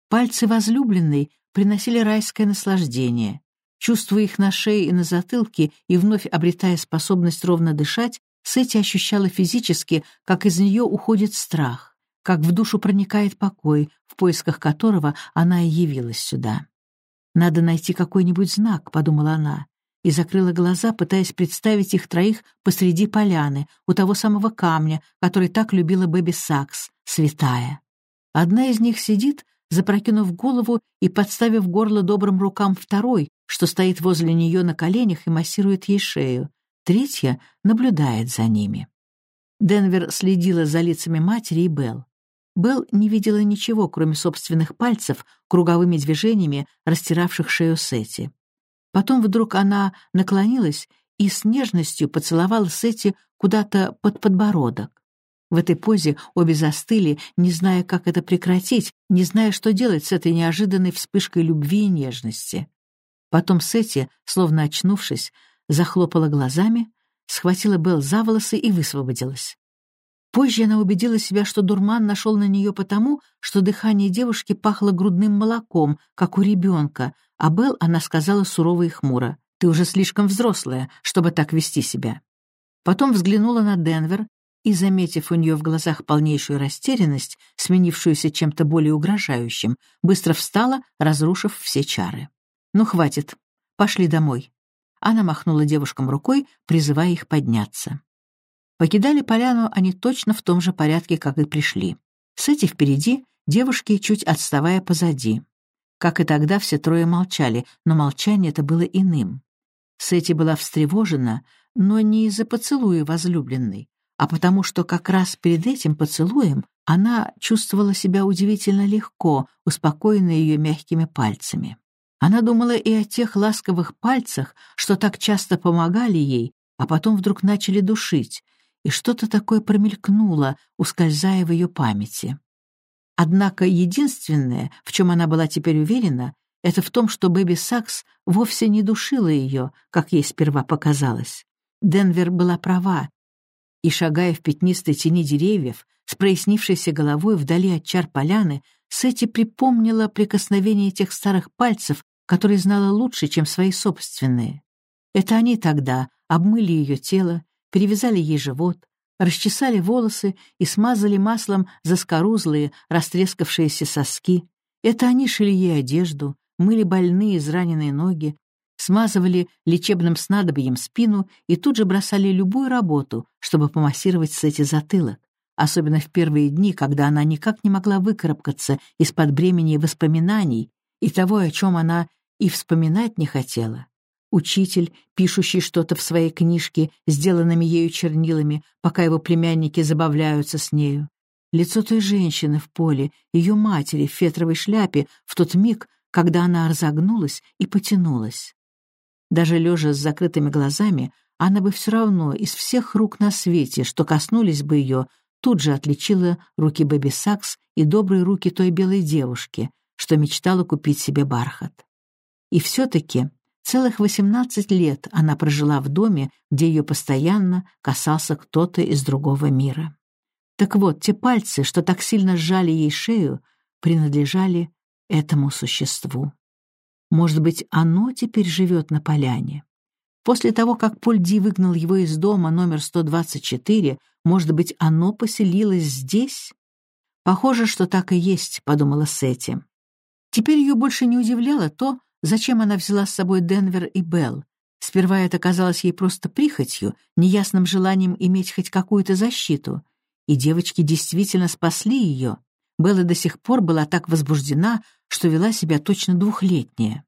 Пальцы возлюбленной приносили райское наслаждение. Чувствуя их на шее и на затылке и вновь обретая способность ровно дышать, Сэти ощущала физически, как из нее уходит страх, как в душу проникает покой, в поисках которого она и явилась сюда. «Надо найти какой-нибудь знак», — подумала она, и закрыла глаза, пытаясь представить их троих посреди поляны, у того самого камня, который так любила Бэби Сакс, святая. Одна из них сидит, запрокинув голову и подставив горло добрым рукам второй, что стоит возле нее на коленях и массирует ей шею. Третья наблюдает за ними. Денвер следила за лицами матери и Белл. Белл не видела ничего, кроме собственных пальцев, круговыми движениями, растиравших шею Сети. Потом вдруг она наклонилась и с нежностью поцеловала Сети куда-то под подбородок. В этой позе обе застыли, не зная, как это прекратить, не зная, что делать с этой неожиданной вспышкой любви и нежности. Потом Сети, словно очнувшись, захлопала глазами, схватила Белл за волосы и высвободилась. Позже она убедила себя, что дурман нашел на нее потому, что дыхание девушки пахло грудным молоком, как у ребенка, а Белл она сказала сурово и хмуро, «Ты уже слишком взрослая, чтобы так вести себя». Потом взглянула на Денвер и, заметив у нее в глазах полнейшую растерянность, сменившуюся чем-то более угрожающим, быстро встала, разрушив все чары. «Ну, хватит. Пошли домой». Она махнула девушкам рукой, призывая их подняться. Покидали поляну они точно в том же порядке, как и пришли. Сэти впереди, девушки чуть отставая позади. Как и тогда, все трое молчали, но молчание это было иным. Сэти была встревожена, но не из-за поцелуя возлюбленной, а потому что как раз перед этим поцелуем она чувствовала себя удивительно легко, успокоенная ее мягкими пальцами. Она думала и о тех ласковых пальцах, что так часто помогали ей, а потом вдруг начали душить, и что-то такое промелькнуло, ускользая в ее памяти. Однако единственное, в чем она была теперь уверена, это в том, что Бэби Сакс вовсе не душила ее, как ей сперва показалось. Денвер была права, и, шагая в пятнистой тени деревьев, с прояснившейся головой вдали от чар поляны, Сэти припомнила прикосновение тех старых пальцев, которые знала лучше, чем свои собственные. Это они тогда обмыли ее тело, перевязали ей живот, расчесали волосы и смазали маслом заскорузлые, растрескавшиеся соски. Это они шили ей одежду, мыли больные израненные ноги, смазывали лечебным снадобьем спину и тут же бросали любую работу, чтобы помассировать Сети затылок, особенно в первые дни, когда она никак не могла выкарабкаться из-под бремени воспоминаний и того, о чем она и вспоминать не хотела учитель, пишущий что-то в своей книжке, сделанными ею чернилами, пока его племянники забавляются с нею. Лицо той женщины в поле, ее матери в фетровой шляпе в тот миг, когда она разогнулась и потянулась. Даже лежа с закрытыми глазами, она бы все равно из всех рук на свете, что коснулись бы ее, тут же отличила руки Бэби Сакс и добрые руки той белой девушки, что мечтала купить себе бархат. И все-таки Целых восемнадцать лет она прожила в доме, где ее постоянно касался кто-то из другого мира. Так вот, те пальцы, что так сильно сжали ей шею, принадлежали этому существу. Может быть, оно теперь живет на поляне? После того, как Польди выгнал его из дома номер 124, может быть, оно поселилось здесь? Похоже, что так и есть, подумала Сетти. Теперь ее больше не удивляло то, Зачем она взяла с собой Денвер и Белл? Сперва это казалось ей просто прихотью, неясным желанием иметь хоть какую-то защиту. И девочки действительно спасли ее. Белла до сих пор была так возбуждена, что вела себя точно двухлетняя.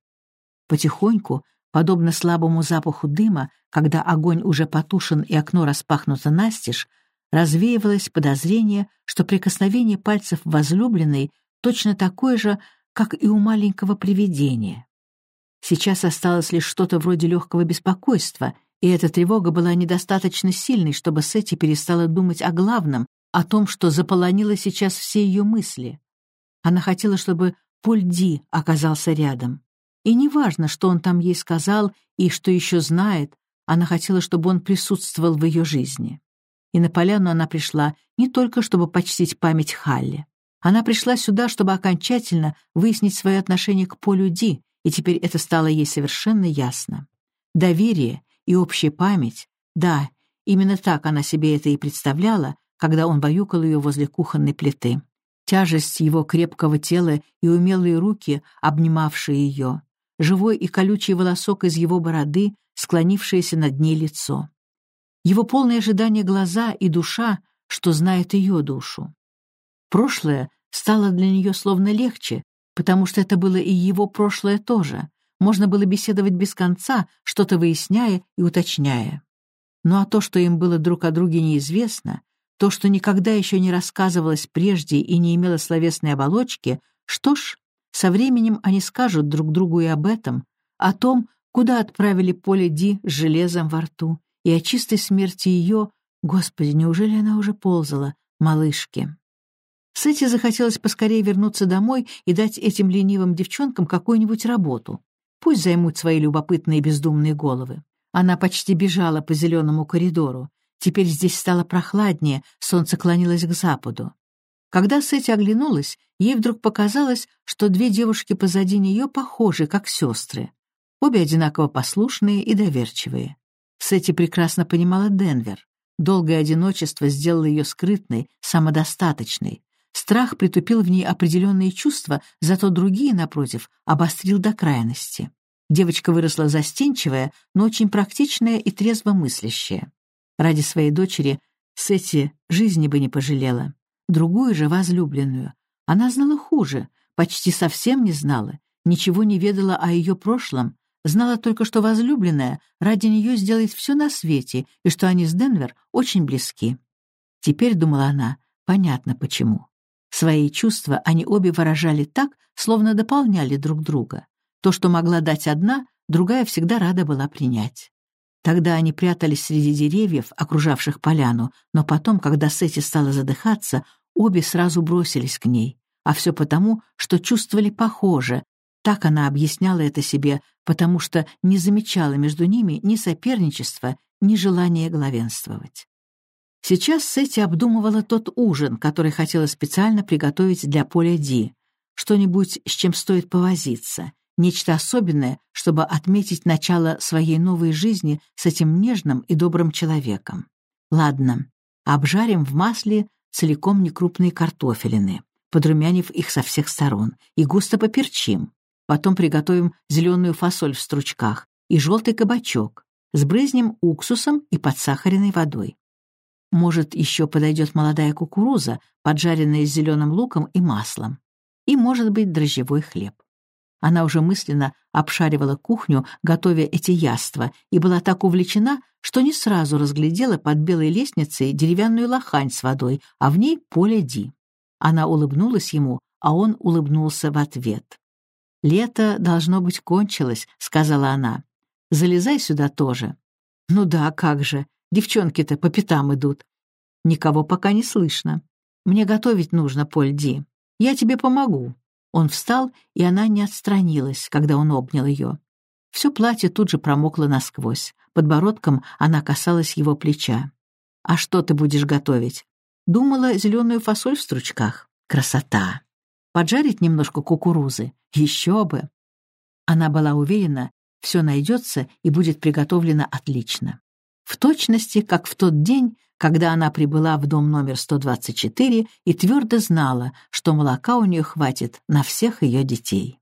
Потихоньку, подобно слабому запаху дыма, когда огонь уже потушен и окно распахнуто настежь, развеивалось подозрение, что прикосновение пальцев возлюбленной точно такое же, как и у маленького привидения. Сейчас осталось лишь что-то вроде легкого беспокойства, и эта тревога была недостаточно сильной, чтобы Сетти перестала думать о главном, о том, что заполонило сейчас все ее мысли. Она хотела, чтобы Поль Ди оказался рядом. И неважно, что он там ей сказал и что еще знает, она хотела, чтобы он присутствовал в ее жизни. И на поляну она пришла не только, чтобы почтить память Халли. Она пришла сюда, чтобы окончательно выяснить свое отношение к Полю Ди, и теперь это стало ей совершенно ясно. Доверие и общая память, да, именно так она себе это и представляла, когда он баюкал ее возле кухонной плиты. Тяжесть его крепкого тела и умелые руки, обнимавшие ее, живой и колючий волосок из его бороды, склонившееся над ней лицо. Его полное ожидание глаза и душа, что знает ее душу. Прошлое стало для нее словно легче, потому что это было и его прошлое тоже. Можно было беседовать без конца, что-то выясняя и уточняя. Ну а то, что им было друг о друге неизвестно, то, что никогда еще не рассказывалось прежде и не имело словесной оболочки, что ж, со временем они скажут друг другу и об этом, о том, куда отправили Поле Ди с железом во рту, и о чистой смерти ее, господи, неужели она уже ползала, малышки. Сэти захотелось поскорее вернуться домой и дать этим ленивым девчонкам какую-нибудь работу. Пусть займут свои любопытные бездумные головы. Она почти бежала по зеленому коридору. Теперь здесь стало прохладнее, солнце клонилось к западу. Когда Сэти оглянулась, ей вдруг показалось, что две девушки позади нее похожи, как сестры. Обе одинаково послушные и доверчивые. Сэти прекрасно понимала Денвер. Долгое одиночество сделало ее скрытной, самодостаточной. Страх притупил в ней определенные чувства, зато другие, напротив, обострил до крайности. Девочка выросла застенчивая, но очень практичная и трезво мыслящая. Ради своей дочери Сетти жизни бы не пожалела. Другую же, возлюбленную. Она знала хуже, почти совсем не знала, ничего не ведала о ее прошлом, знала только, что возлюбленная ради нее сделает все на свете и что они с Денвер очень близки. Теперь, думала она, понятно почему. Свои чувства они обе выражали так, словно дополняли друг друга. То, что могла дать одна, другая всегда рада была принять. Тогда они прятались среди деревьев, окружавших поляну, но потом, когда Сети стала задыхаться, обе сразу бросились к ней. А все потому, что чувствовали похоже. Так она объясняла это себе, потому что не замечала между ними ни соперничества, ни желания главенствовать. Сейчас Сетти обдумывала тот ужин, который хотела специально приготовить для Поля Ди. Что-нибудь, с чем стоит повозиться. Нечто особенное, чтобы отметить начало своей новой жизни с этим нежным и добрым человеком. Ладно, обжарим в масле целиком некрупные картофелины, подрумянив их со всех сторон, и густо поперчим. Потом приготовим зеленую фасоль в стручках и желтый кабачок, сбрызнем уксусом и подсахаренной водой. Может, еще подойдет молодая кукуруза, поджаренная с зеленым луком и маслом. И, может быть, дрожжевой хлеб. Она уже мысленно обшаривала кухню, готовя эти яства, и была так увлечена, что не сразу разглядела под белой лестницей деревянную лохань с водой, а в ней поле Ди. Она улыбнулась ему, а он улыбнулся в ответ. «Лето, должно быть, кончилось», — сказала она. «Залезай сюда тоже». «Ну да, как же. Девчонки-то по пятам идут. Никого пока не слышно. Мне готовить нужно, Поль Ди. Я тебе помогу». Он встал, и она не отстранилась, когда он обнял ее. Все платье тут же промокло насквозь. Подбородком она касалась его плеча. «А что ты будешь готовить?» Думала, зеленую фасоль в стручках. Красота! Поджарить немножко кукурузы? Еще бы! Она была уверена, все найдется и будет приготовлено отлично в точности, как в тот день, когда она прибыла в дом номер 124 и твердо знала, что молока у нее хватит на всех ее детей.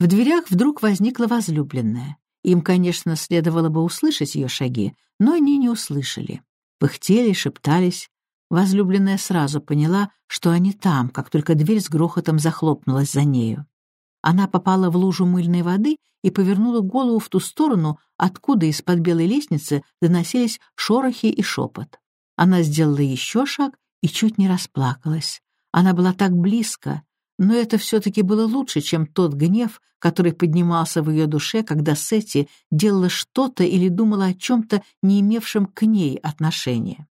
В дверях вдруг возникла возлюбленная. Им, конечно, следовало бы услышать ее шаги, но они не услышали. Пыхтели, шептались. Возлюбленная сразу поняла, что они там, как только дверь с грохотом захлопнулась за нею. Она попала в лужу мыльной воды и повернула голову в ту сторону, откуда из-под белой лестницы доносились шорохи и шепот. Она сделала еще шаг и чуть не расплакалась. Она была так близко, но это все-таки было лучше, чем тот гнев, который поднимался в ее душе, когда Сетти делала что-то или думала о чем-то, не имевшем к ней отношения.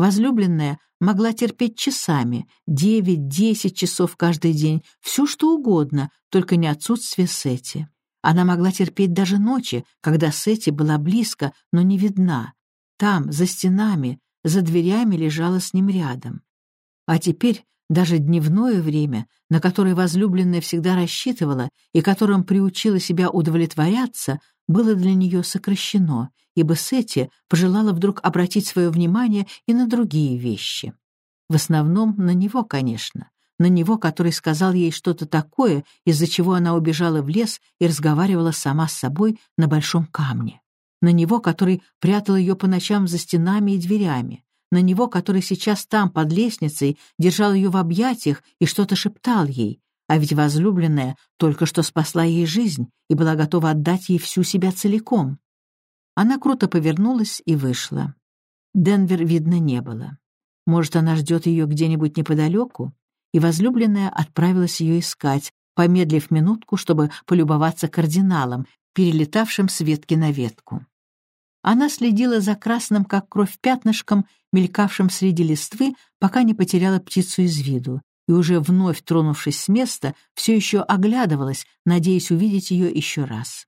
Возлюбленная могла терпеть часами, девять-десять часов каждый день, все что угодно, только не отсутствие Сети. Она могла терпеть даже ночи, когда Сети была близко, но не видна. Там, за стенами, за дверями лежала с ним рядом. А теперь Даже дневное время, на которое возлюбленная всегда рассчитывала и которым приучила себя удовлетворяться, было для нее сокращено, ибо Сетти пожелала вдруг обратить свое внимание и на другие вещи. В основном на него, конечно, на него, который сказал ей что-то такое, из-за чего она убежала в лес и разговаривала сама с собой на большом камне, на него, который прятал ее по ночам за стенами и дверями, на него, который сейчас там, под лестницей, держал ее в объятиях и что-то шептал ей, а ведь возлюбленная только что спасла ей жизнь и была готова отдать ей всю себя целиком. Она круто повернулась и вышла. Денвер видно не было. Может, она ждет ее где-нибудь неподалеку? И возлюбленная отправилась ее искать, помедлив минутку, чтобы полюбоваться кардиналом, перелетавшим с ветки на ветку. Она следила за красным, как кровь, пятнышком, мелькавшим среди листвы, пока не потеряла птицу из виду, и уже вновь тронувшись с места, все еще оглядывалась, надеясь увидеть ее еще раз.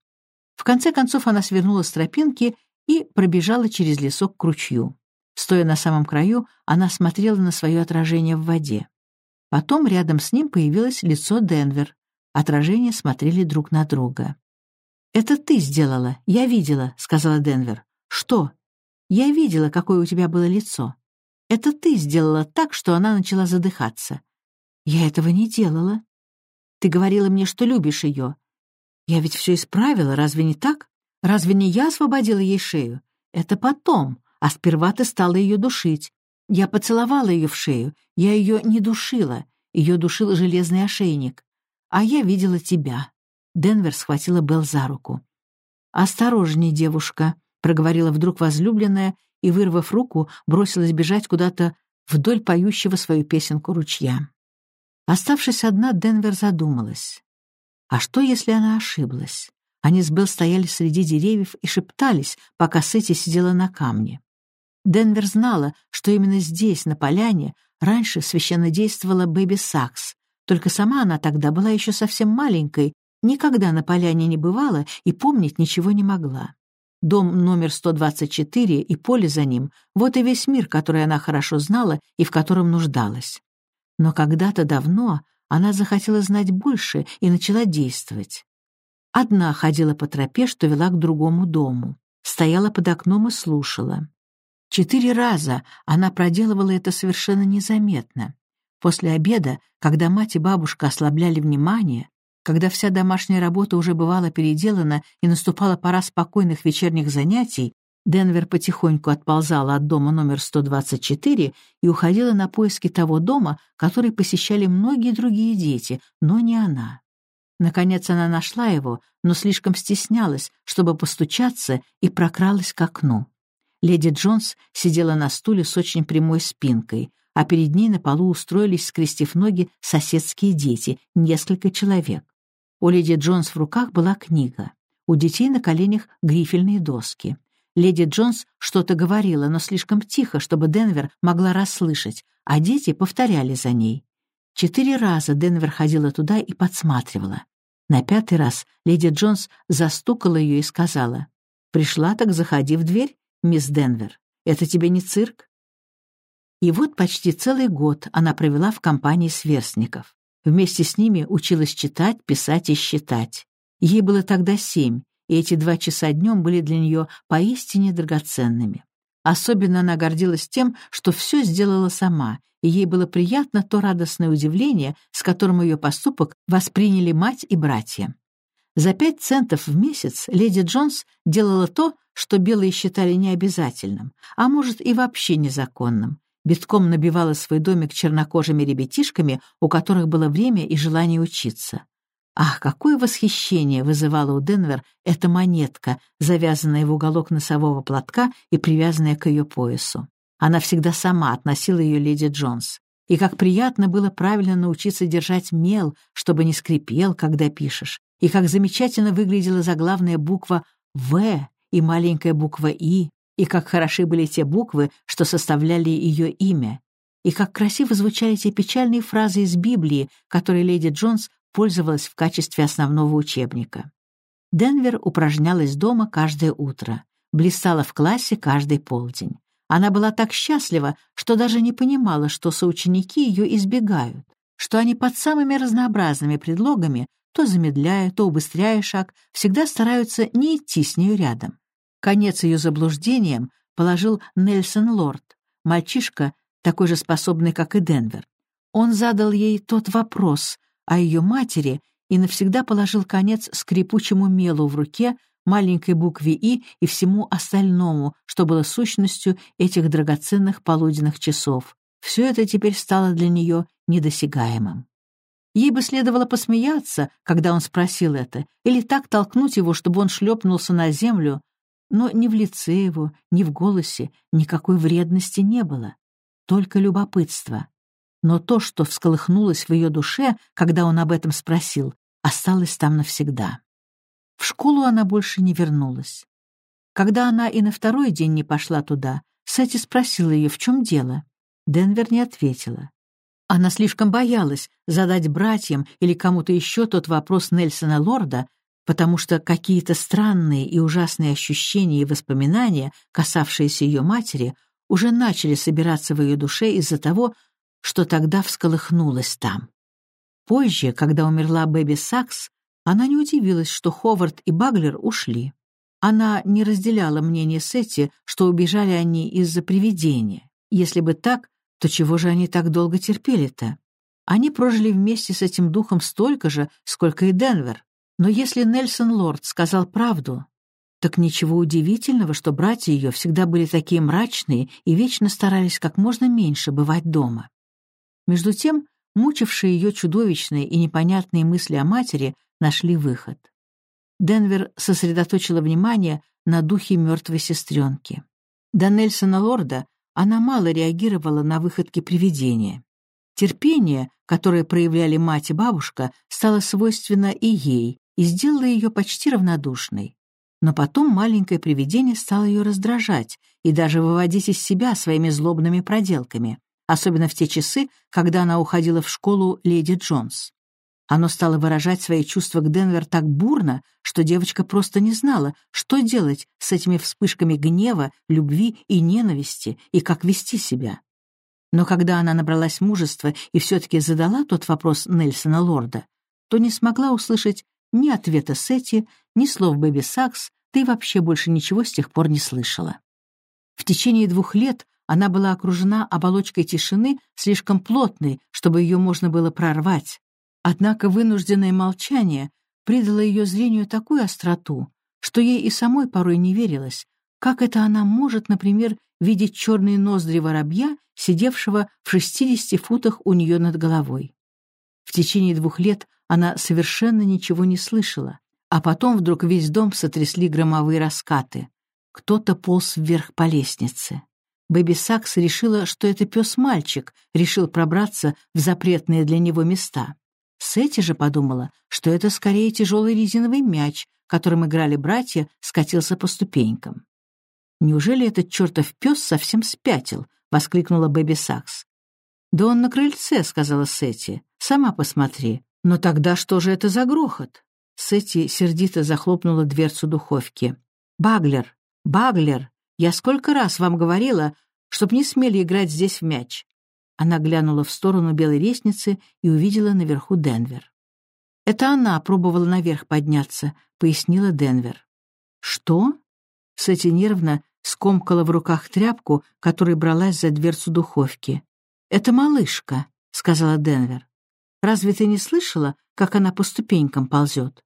В конце концов она свернула с тропинки и пробежала через лесок к ручью. Стоя на самом краю, она смотрела на свое отражение в воде. Потом рядом с ним появилось лицо Денвер. Отражения смотрели друг на друга. «Это ты сделала, я видела», — сказала Денвер. «Что?» «Я видела, какое у тебя было лицо. Это ты сделала так, что она начала задыхаться». «Я этого не делала. Ты говорила мне, что любишь ее. Я ведь все исправила, разве не так? Разве не я освободила ей шею? Это потом, а сперва ты стала ее душить. Я поцеловала ее в шею, я ее не душила, ее душил железный ошейник. А я видела тебя. Денвер схватила Белл за руку. «Осторожней, девушка», — проговорила вдруг возлюбленная и, вырвав руку, бросилась бежать куда-то вдоль поющего свою песенку ручья. Оставшись одна, Денвер задумалась. А что, если она ошиблась? Они с Белл стояли среди деревьев и шептались, пока Сетти сидела на камне. Денвер знала, что именно здесь, на поляне, раньше священно действовала Бэби Сакс, только сама она тогда была еще совсем маленькой Никогда на поляне не бывала и помнить ничего не могла. Дом номер 124 и поле за ним — вот и весь мир, который она хорошо знала и в котором нуждалась. Но когда-то давно она захотела знать больше и начала действовать. Одна ходила по тропе, что вела к другому дому, стояла под окном и слушала. Четыре раза она проделывала это совершенно незаметно. После обеда, когда мать и бабушка ослабляли внимание, когда вся домашняя работа уже бывала переделана и наступала пора спокойных вечерних занятий, Денвер потихоньку отползала от дома номер 124 и уходила на поиски того дома, который посещали многие другие дети, но не она. Наконец она нашла его, но слишком стеснялась, чтобы постучаться, и прокралась к окну. Леди Джонс сидела на стуле с очень прямой спинкой, а перед ней на полу устроились, скрестив ноги, соседские дети, несколько человек. У леди Джонс в руках была книга. У детей на коленях грифельные доски. Леди Джонс что-то говорила, но слишком тихо, чтобы Денвер могла расслышать, а дети повторяли за ней. Четыре раза Денвер ходила туда и подсматривала. На пятый раз леди Джонс застукала ее и сказала, «Пришла, так заходи в дверь, мисс Денвер. Это тебе не цирк?» И вот почти целый год она провела в компании сверстников. Вместе с ними училась читать, писать и считать. Ей было тогда семь, и эти два часа днем были для нее поистине драгоценными. Особенно она гордилась тем, что все сделала сама, и ей было приятно то радостное удивление, с которым ее поступок восприняли мать и братья. За пять центов в месяц леди Джонс делала то, что белые считали необязательным, а может и вообще незаконным, битком набивала свой домик чернокожими ребятишками, у которых было время и желание учиться. Ах, какое восхищение вызывала у Денвер эта монетка, завязанная в уголок носового платка и привязанная к ее поясу. Она всегда сама относила ее леди Джонс. И как приятно было правильно научиться держать мел, чтобы не скрипел, когда пишешь. И как замечательно выглядела заглавная буква «В» и маленькая буква «И», и как хороши были те буквы, что составляли ее имя, и как красиво звучали те печальные фразы из Библии, которые леди Джонс пользовалась в качестве основного учебника. Денвер упражнялась дома каждое утро, блистала в классе каждый полдень. Она была так счастлива, что даже не понимала, что соученики ее избегают, что они под самыми разнообразными предлогами то замедляя, то убыстряя шаг, всегда стараются не идти с нею рядом. Конец ее заблуждениям положил Нельсон Лорд, мальчишка, такой же способный, как и Денвер. Он задал ей тот вопрос о ее матери и навсегда положил конец скрипучему мелу в руке, маленькой букве «И» и всему остальному, что было сущностью этих драгоценных полуденных часов. Все это теперь стало для нее недосягаемым. Ей бы следовало посмеяться, когда он спросил это, или так толкнуть его, чтобы он шлепнулся на землю, но ни в лице его, ни в голосе никакой вредности не было, только любопытство. Но то, что всколыхнулось в ее душе, когда он об этом спросил, осталось там навсегда. В школу она больше не вернулась. Когда она и на второй день не пошла туда, Сэти спросила ее, в чем дело. Денвер не ответила. Она слишком боялась задать братьям или кому-то еще тот вопрос Нельсона Лорда, потому что какие-то странные и ужасные ощущения и воспоминания, касавшиеся ее матери, уже начали собираться в ее душе из-за того, что тогда всколыхнулось там. Позже, когда умерла Бэби Сакс, она не удивилась, что Ховард и Баглер ушли. Она не разделяла мнение Сетти, что убежали они из-за привидения. Если бы так, то чего же они так долго терпели-то? Они прожили вместе с этим духом столько же, сколько и Денвер. Но если Нельсон Лорд сказал правду, так ничего удивительного, что братья ее всегда были такие мрачные и вечно старались как можно меньше бывать дома. Между тем, мучившие ее чудовищные и непонятные мысли о матери нашли выход. Денвер сосредоточила внимание на духе мертвой сестренки. До Нельсона Лорда она мало реагировала на выходки привидения. Терпение, которое проявляли мать и бабушка, стало свойственно и ей и сделало ее почти равнодушной. Но потом маленькое привидение стало ее раздражать и даже выводить из себя своими злобными проделками, особенно в те часы, когда она уходила в школу леди Джонс. Оно стало выражать свои чувства к Денвер так бурно, что девочка просто не знала, что делать с этими вспышками гнева, любви и ненависти, и как вести себя. Но когда она набралась мужества и все-таки задала тот вопрос Нельсона Лорда, то не смогла услышать ни ответа Сети, ни слов Бэби Сакс, и вообще больше ничего с тех пор не слышала. В течение двух лет она была окружена оболочкой тишины, слишком плотной, чтобы ее можно было прорвать, Однако вынужденное молчание придало ее зрению такую остроту, что ей и самой порой не верилось, как это она может, например, видеть черные ноздри воробья, сидевшего в 60 футах у нее над головой. В течение двух лет она совершенно ничего не слышала, а потом вдруг весь дом сотрясли громовые раскаты. Кто-то полз вверх по лестнице. Бэби Сакс решила, что это пес-мальчик, решил пробраться в запретные для него места. Сетти же подумала, что это скорее тяжелый резиновый мяч, которым играли братья, скатился по ступенькам. «Неужели этот чертов пес совсем спятил?» — воскликнула Бэби Сакс. «Да он на крыльце», — сказала Сетти. «Сама посмотри. Но тогда что же это за грохот?» Сетти сердито захлопнула дверцу духовки. «Баглер! Баглер! Я сколько раз вам говорила, чтоб не смели играть здесь в мяч. Она глянула в сторону белой лестницы и увидела наверху Денвер. «Это она пробовала наверх подняться», — пояснила Денвер. «Что?» Сэти нервно скомкала в руках тряпку, которой бралась за дверцу духовки. «Это малышка», — сказала Денвер. «Разве ты не слышала, как она по ступенькам ползет?»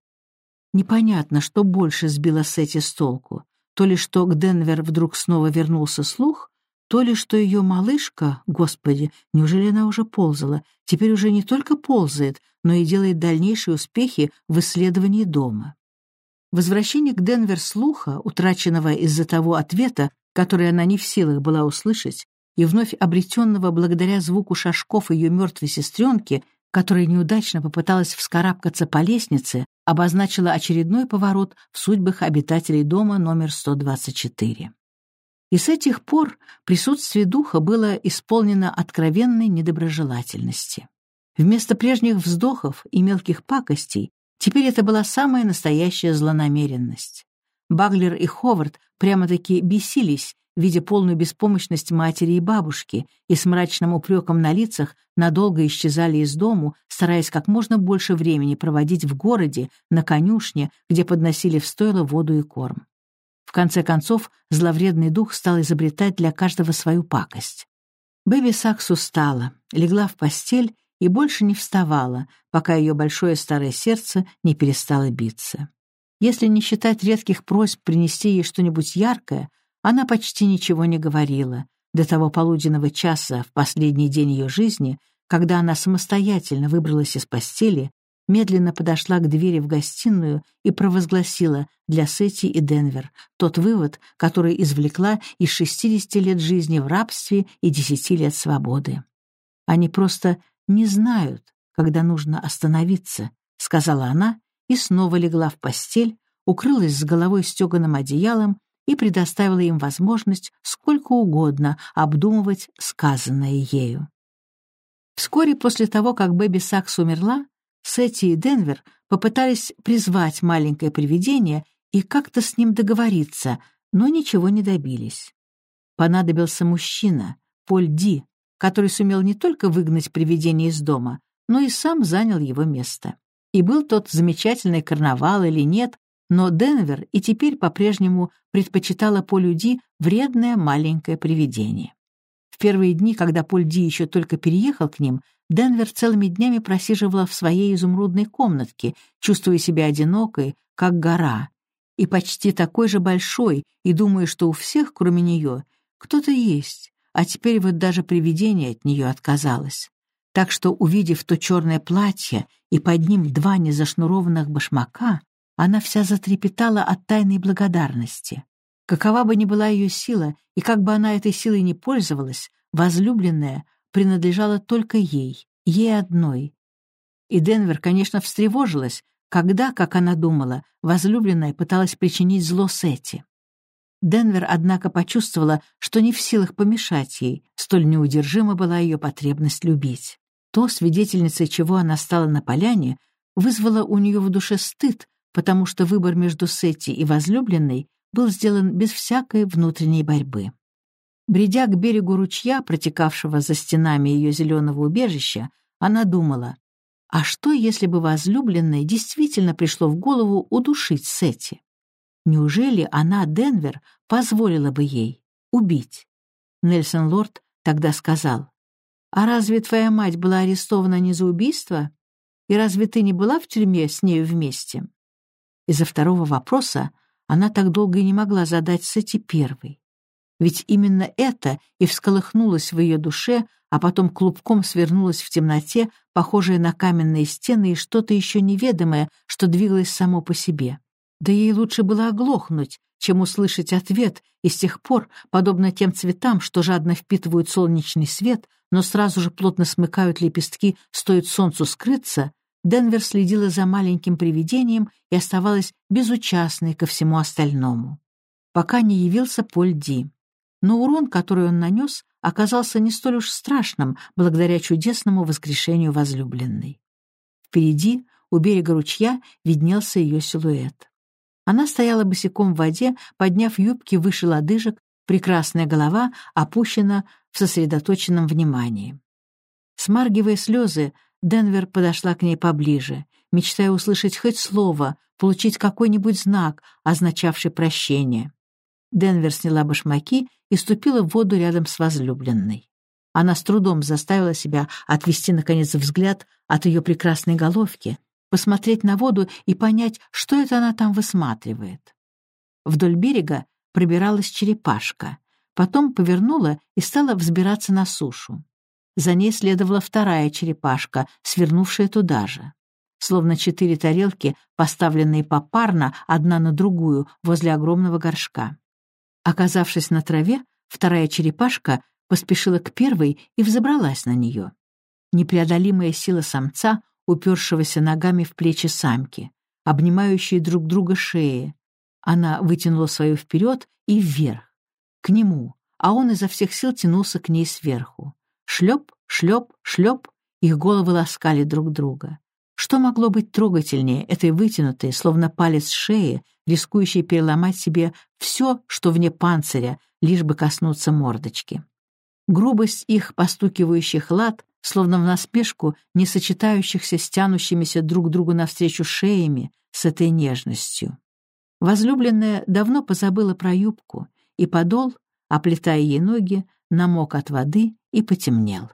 Непонятно, что больше сбило Сэти с толку. То ли что к Денвер вдруг снова вернулся слух, то ли, что ее малышка, господи, неужели она уже ползала, теперь уже не только ползает, но и делает дальнейшие успехи в исследовании дома. Возвращение к Денвер слуха, утраченного из-за того ответа, который она не в силах была услышать, и вновь обретенного благодаря звуку шажков ее мертвой сестренки, которая неудачно попыталась вскарабкаться по лестнице, обозначила очередной поворот в судьбах обитателей дома номер 124. И с этих пор присутствие духа было исполнено откровенной недоброжелательности. Вместо прежних вздохов и мелких пакостей теперь это была самая настоящая злонамеренность. Баглер и Ховард прямо-таки бесились видя полную беспомощность матери и бабушки, и с мрачным упреком на лицах надолго исчезали из дому, стараясь как можно больше времени проводить в городе, на конюшне, где подносили в стойло воду и корм. В конце концов, зловредный дух стал изобретать для каждого свою пакость. Бэби Сакс устала, легла в постель и больше не вставала, пока ее большое старое сердце не перестало биться. Если не считать редких просьб принести ей что-нибудь яркое, она почти ничего не говорила до того полуденного часа в последний день ее жизни, когда она самостоятельно выбралась из постели, медленно подошла к двери в гостиную и провозгласила для Сети и Денвер тот вывод, который извлекла из 60 лет жизни в рабстве и 10 лет свободы. Они просто не знают, когда нужно остановиться, сказала она и снова легла в постель, укрылась с головой стеганым одеялом и предоставила им возможность сколько угодно обдумывать сказанное ею. Вскоре после того, как Бэби Сакс умерла, Сетти и Денвер попытались призвать маленькое привидение и как-то с ним договориться, но ничего не добились. Понадобился мужчина, Поль Ди, который сумел не только выгнать привидение из дома, но и сам занял его место. И был тот замечательный карнавал или нет, но Денвер и теперь по-прежнему предпочитала Полю Ди вредное маленькое привидение. В первые дни, когда Поль Ди еще только переехал к ним, Денвер целыми днями просиживала в своей изумрудной комнатке, чувствуя себя одинокой, как гора, и почти такой же большой, и думая, что у всех, кроме нее, кто-то есть, а теперь вот даже привидение от нее отказалось так что, увидев то черное платье и под ним два незашнурованных башмака, она вся затрепетала от тайной благодарности. Какова бы ни была ее сила, и как бы она этой силой не пользовалась, возлюбленная принадлежала только ей, ей одной. И Денвер, конечно, встревожилась, когда, как она думала, возлюбленная пыталась причинить зло Сети. Денвер, однако, почувствовала, что не в силах помешать ей, столь неудержима была ее потребность любить. То, свидетельницей чего она стала на поляне, вызвало у нее в душе стыд, потому что выбор между Сетти и возлюбленной был сделан без всякой внутренней борьбы. Бредя к берегу ручья, протекавшего за стенами ее зеленого убежища, она думала, а что, если бы возлюбленной действительно пришло в голову удушить Сетти? Неужели она, Денвер, позволила бы ей убить? Нельсон Лорд тогда сказал, «А разве твоя мать была арестована не за убийство? И разве ты не была в тюрьме с нею вместе?» Из-за второго вопроса она так долго и не могла задать Сети первый. Ведь именно это и всколыхнулось в ее душе, а потом клубком свернулось в темноте, похожее на каменные стены и что-то еще неведомое, что двигалось само по себе. Да ей лучше было оглохнуть, чем услышать ответ, и с тех пор, подобно тем цветам, что жадно впитывают солнечный свет, но сразу же плотно смыкают лепестки, стоит солнцу скрыться, Денвер следила за маленьким привидением и оставалась безучастной ко всему остальному. Пока не явился Поль Ди. Но урон, который он нанес, оказался не столь уж страшным благодаря чудесному воскрешению возлюбленной. Впереди, у берега ручья, виднелся ее силуэт. Она стояла босиком в воде, подняв юбки выше лодыжек, прекрасная голова опущена в сосредоточенном внимании. Смаргивая слезы, Денвер подошла к ней поближе, мечтая услышать хоть слово, получить какой-нибудь знак, означавший прощение. Денвер сняла башмаки и ступила в воду рядом с возлюбленной. Она с трудом заставила себя отвести, наконец, взгляд от ее прекрасной головки, посмотреть на воду и понять, что это она там высматривает. Вдоль берега пробиралась черепашка. Потом повернула и стала взбираться на сушу. За ней следовала вторая черепашка, свернувшая туда же. Словно четыре тарелки, поставленные попарно одна на другую возле огромного горшка. Оказавшись на траве, вторая черепашка поспешила к первой и взобралась на нее. Непреодолимая сила самца, упершегося ногами в плечи самки, обнимающие друг друга шеи. Она вытянула свою вперед и вверх к нему, а он изо всех сил тянулся к ней сверху. Шлеп, шлеп, шлеп, их головы ласкали друг друга. Что могло быть трогательнее этой вытянутой, словно палец шеи, рискующей переломать себе все, что вне панциря, лишь бы коснуться мордочки. Грубость их постукивающих лад, словно в насмешку не сочетающихся с тянущимися друг другу навстречу шеями с этой нежностью. Возлюбленная давно позабыла про юбку, и подол, оплетая ей ноги, намок от воды и потемнел.